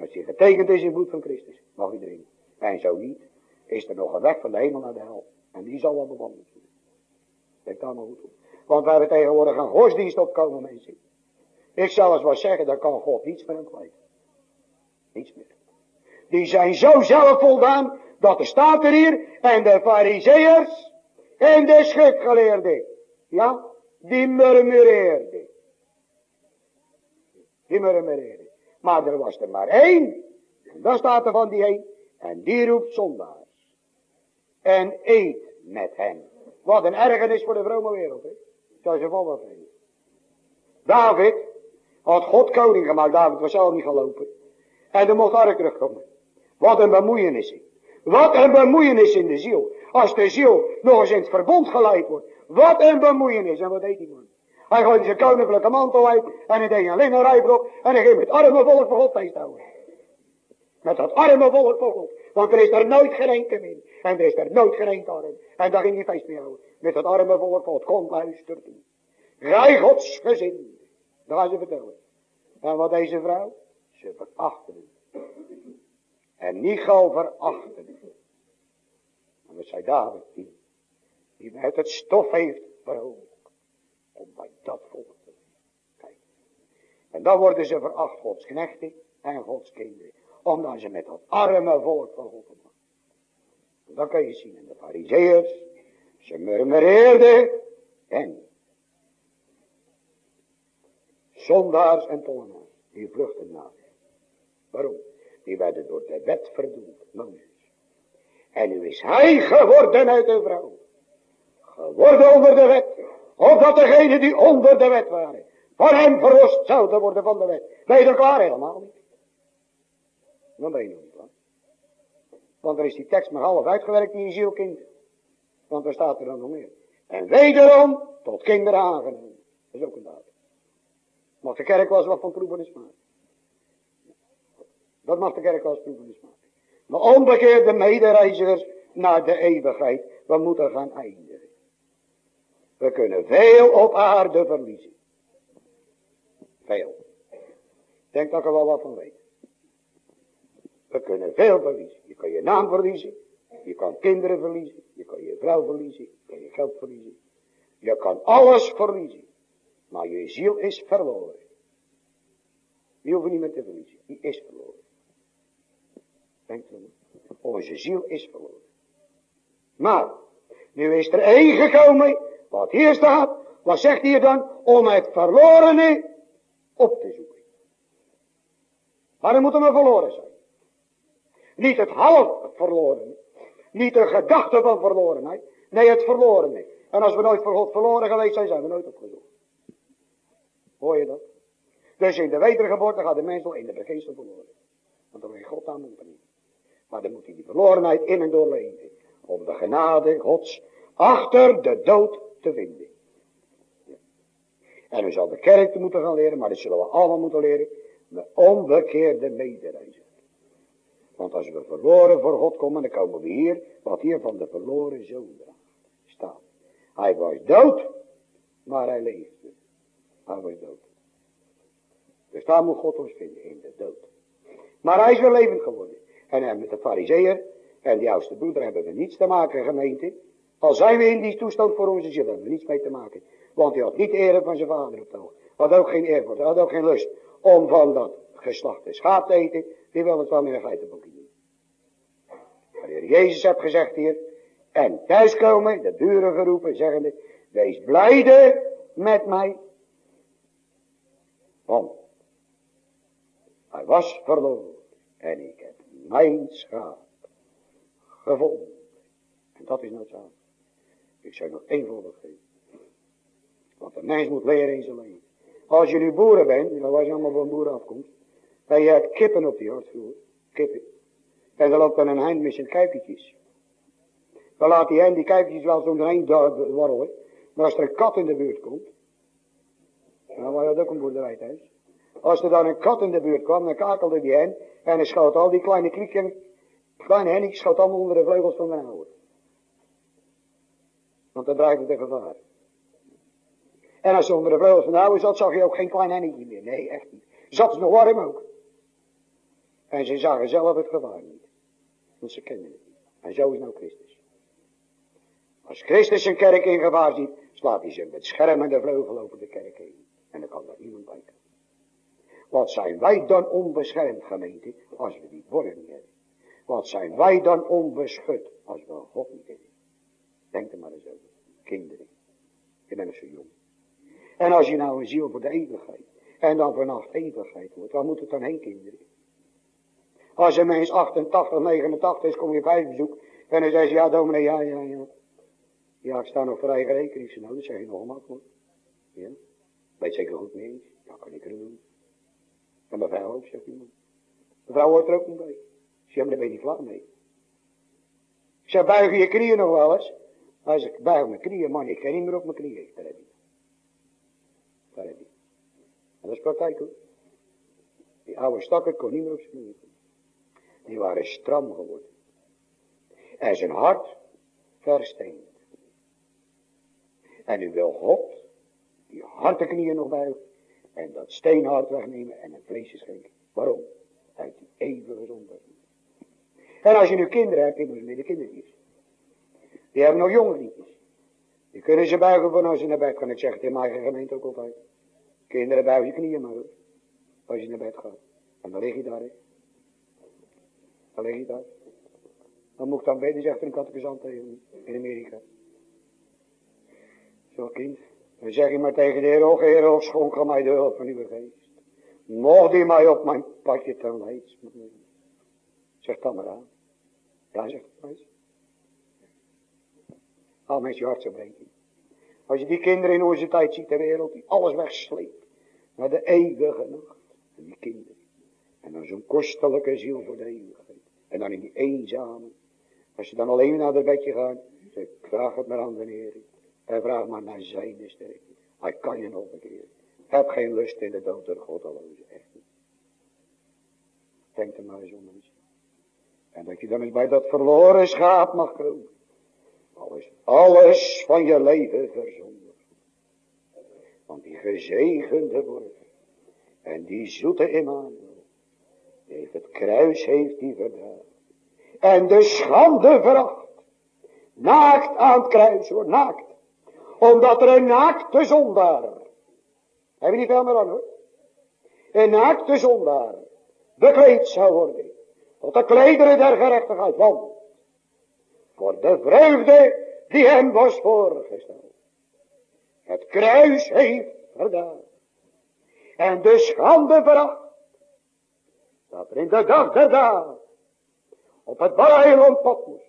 Als je getekend is in het bloed van Christus, mag iedereen. En zo niet, is er nog een weg van de hemel naar de hel. En die zal wel bewandeld worden. Denk daar maar goed. Want we hebben tegenwoordig een godsdienst opkomen, mensen. Ik zal eens wat zeggen, daar kan God niets van hem kwijt. Niets meer. Die zijn zo zelfvoldaan, dat er staat er hier, en de fariseërs, en de schriftgeleerden, ja, die murmureerden. Die murmureerden. Maar er was er maar één. En dan staat er van die één. En die roept zondaars. En eet met hen. Wat een ergernis voor de vrome wereld. Hè? Zou ze vol vinden. David had God koning gemaakt. David was zelf niet gelopen. En er mocht ark terugkomen. Wat een bemoeienis. Wat een bemoeienis in de ziel. Als de ziel nog eens in het verbond geleid wordt. Wat een bemoeienis. En wat deed die man? Hij gooide zijn koninklijke mantel uit. En hij deed een linnen rijbrok. En hij ging met arme volk voor God feest houden. Met dat arme volk voor God. Want er is er nooit geen enkel in. En er is er nooit geen enkel arm. En daar ging hij feest mee houden. Met dat arme volk voor God. Kom luister toe. Rij Gods gezin. Dat gaan ze vertellen. En wat deze vrouw? Ze verachten En niet gauw verachten. En wat zei David? Die, die uit het stof heeft verhoogd om bij dat volk te kijken. En dan worden ze veracht Gods knechten en Gods kinderen. Omdat ze met dat arme van God maken. Dat kan je zien in de fariseërs. Ze murmureerden en zondaars en tollenaars. Die vluchten naar Waarom? Die werden door de wet verdoemd. Mozes. En nu is hij geworden uit de vrouw. Geworden onder de wet. Opdat degenen die onder de wet waren, van hem verlost zouden worden van de wet. Ben je er klaar helemaal niet? Dan ben je nog niet klaar. Want er is die tekst maar half uitgewerkt in je zielkind. Want er staat er dan nog meer. En wederom tot kinderen aangenomen. Dat is ook een daad. Mag de kerk eens wat van proevenis maken. Dat mag de kerk wel eens proevenis maken. Maar onbekeerde medereizigers naar de eeuwigheid. We moeten gaan eindigen. We kunnen veel op aarde verliezen. Veel. Denk dat ik er wel wat van weet. We kunnen veel verliezen. Je kan je naam verliezen. Je kan kinderen verliezen. Je kan je vrouw verliezen. Je kan je geld verliezen. Je kan alles verliezen. Maar je ziel is verloren. Die hoeven niet meer te verliezen. Die is verloren. Denk erom. Onze ziel is verloren. Maar, nu is er één gekomen, wat hier staat, wat zegt hij dan? Om het verlorene op te zoeken. Maar dan moeten we verloren zijn. Niet het half verloren. Niet de gedachte van verlorenheid. Nee, het verlorene. En als we nooit voor God verloren geweest zijn, zijn we nooit opgezocht. Hoor je dat? Dus in de wedergeboorte gaat de mens nog in de begeestel verloren. Want dan wil God aan moet niet. Maar dan moet hij die verlorenheid in en door leven. Om de genade Gods achter de dood te vinden. En we zal de kerk te moeten gaan leren, maar dat zullen we allemaal moeten leren. De onbekeerde medereizer. Want als we verloren voor God komen, dan komen we hier, wat hier van de verloren zoon staat. Hij was dood, maar hij leefde. Hij was dood. Dus daar moet God ons vinden, in de dood. Maar hij is weer levend geworden. En met de fariseer en die oudste broeder hebben we niets te maken, gemeente. Al zijn we in die toestand voor onze ziel, hebben we niets mee te maken. Want hij had niet de eer van zijn vader op het oog. Had ook geen eer voor, had ook geen lust om van dat geslacht de schaap te eten. Die wil het wel in een geitenboekje doen. Maar de Heer Jezus heeft gezegd hier. En thuiskomen, de buren geroepen, zeggende. Wees blijde met mij. Want hij was verloren. En ik heb mijn schaap gevonden. En dat is noodzakelijk. Ik zou nog één voorbeeld geven. Want de mens moet leren in zijn leven. Als je nu boeren bent, en dan was je allemaal van boeren afkomt. En je hebt kippen op die hartvloer. Kippen. En dan loopt dan een heind met zijn kuikentjes. Dan laat die hen die kuikentjes wel zo omheen warrelen. Maar als er een kat in de buurt komt. Dan was dat ook een boerderij thuis. Als er dan een kat in de buurt kwam, dan kakelde die hen. En hij schoot al die kleine klieken, kleine hennetjes schoot allemaal onder de vleugels van de oude. Want dan dreigde de gevaar. En als ze onder de vleugels van de oude zat, zag je ook geen klein hennetje meer. Nee, echt niet. Zat ze nog warm ook. En ze zagen zelf het gevaar niet. Want ze kenden het niet. En zo is nou Christus. Als Christus zijn kerk in gevaar ziet, slaat hij zijn met schermende vleugel over de kerk heen. En dan kan daar niemand bij komen. Wat zijn wij dan onbeschermd gemeente, als we die woorden niet hebben. Wat zijn wij dan onbeschut, als we God niet hebben. Denk er maar eens over. Kinderen. Je bent zo jong. En als je nou een ziel voor de eeuwigheid. En dan vanaf eeuwigheid wordt. Waar moet het dan heen kinderen? Als een mens 88, 89 is, kom je vijf bezoek. En dan zegt ze, ja dominee, ja, ja, ja. Ja, ik sta nog eigen rekening. Nou, dat zeg je nog makkelijk. Ja. Weet zeker goed mee eens. Ja, kan ik er doen. En mevrouw ook, zegt iemand. Mevrouw hoort er ook niet bij. Ze hebben er ben niet klaar mee. Ik zeg, buig je knieën nog wel eens? Hij zegt, buig mijn knieën, man, ik kan niet meer op mijn knieën. Daar heb je. Daar heb je. En dat is praktijk hoor. Die oude stakker kon niet meer op zijn knieën. Die waren stram geworden. En zijn hart versteend. En nu wil God die harteknieën nog buigen. En dat steenhart wegnemen en een vleesje schenken. Waarom? Uit die eeuwige zonde. En als je nu kinderen hebt, je moet de kindertjes. Die hebben nog jonge liedjes. Die kunnen ze buigen voor als ze naar bed gaan. Ik zeg het in mijn eigen gemeente ook altijd. Kinderen buigen je knieën maar hoor. Als je naar bed gaat. En dan lig je daar. Dan lig je daar. Dan moet ik dan weten, zegt een catechisant tegen in Amerika. Zo kind. Dan zeg je maar tegen de Heer, o Heer, schonk mij de hulp van uw geest. Mocht die mij op mijn padje ten leids. Zeg dan maar aan. Ja, zegt het Al met je hart zo breken. Als je die kinderen in onze tijd ziet, de wereld, die alles wegsleept. Naar de eeuwige nacht. En die kinderen. En dan zo'n kostelijke ziel voor de eeuwigheid. En dan in die eenzame. Als je dan alleen naar het bedje gaat. Zeg, vraag het maar aan de Heer. En vraag maar naar zijn sterkte. Hij kan je nog bekeren. Heb geen lust in de dood der goddeloze. Echt niet. Denk er maar eens om mensen. En dat je dan eens bij dat verloren schaap mag komen. Alles, alles van je leven verzonden. Want die gezegende wordt. En die zoete Emmanuel. Heeft het kruis heeft die verdragen. En de schande veracht. Naakt aan het kruis hoor, naakt. Omdat er een naakte zondaar, heb je niet veel meer aan hoor. Een naakte zondaar bekleed zou worden. Tot de klederen der gerechtigheid. Want voor de vreugde die hem was voorgesteld. Het kruis heeft gedaan. En de schande veracht. Dat in de dag der dagen op het eiland Patmos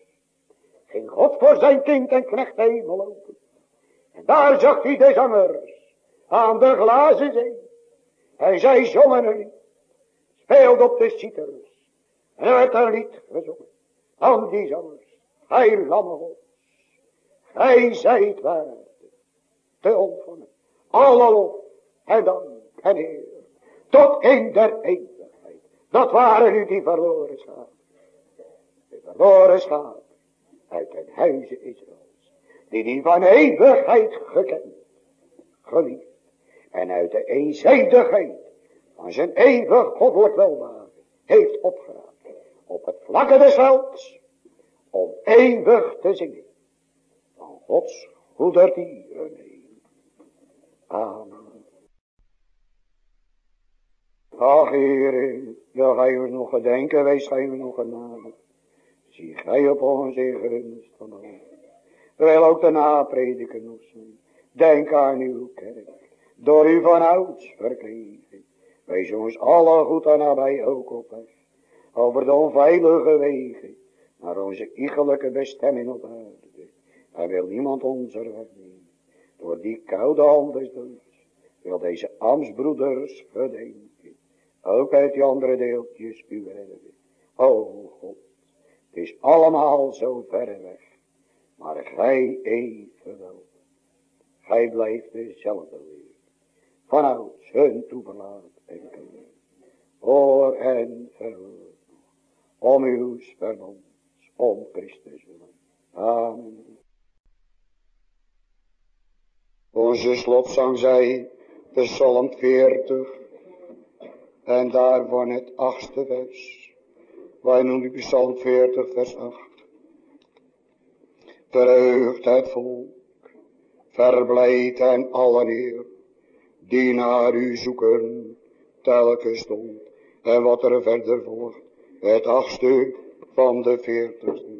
ging God voor zijn kind en knecht hemel open. En daar zag hij de zangers aan de glazen zee. Hij zei zongen er niet, speelde op de citers. En er werd er niet gezongen aan die zangers. Hij lamme God, hij zijt waard te ontvangen. Alle lof en dank en eer tot in der eeuwigheid. Dat waren nu die verloren schapen. De verloren schapen uit het huize Israëls. Die die van eeuwigheid gekend, geliefd. En uit de eenzijdigheid van zijn eeuwig goddelijk welmaken heeft opgeraakt. Op het vlakke des velds. Om eeuwig te zingen. Van Gods goedertieren. Amen. Ach, Heer, wil gij ons nog gedenken, wij schijnen nog genade. Zie gij op ons in gunst van ons. Terwijl ook de naprediken nog zijn. Denk aan uw kerk, door u van ouds verkregen. Wees ons alle goed en nabij ook op weg. Over de onveilige wegen, naar onze iegelijke bestemming op aarde. En wil niemand onze weg nemen. Door die koude hand des doods, wil deze ambtsbroeders gedenken. Ook uit die andere deeltjes uw redden. O God, het is allemaal zo ver weg. Maar gij evenwel. Gij blijft dezelfde weer. Vanouds hun toeverlaat en kunnen. Hoor en verhoor. Om uw verbond. Om Christus. Amen. Onze slotzang zei, Psalm 40, en daarvan het achtste vers. Wij noemen Psalm 40 vers 8. Verheugt het volk, verblijd en alle die naar u zoeken, telkens stond. En wat er verder volgt, het achtste van de veertigste.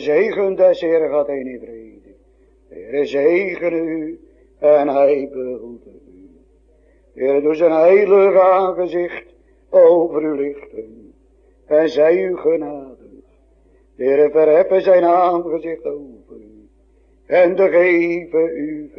Zegen des Heer gaat heen in vrede. De zegen u en hij behulde u. De Heer doet zijn heilige aangezicht over u lichten. En zij u genade. De Heer verheffen zijn aangezicht over u. En de geven u.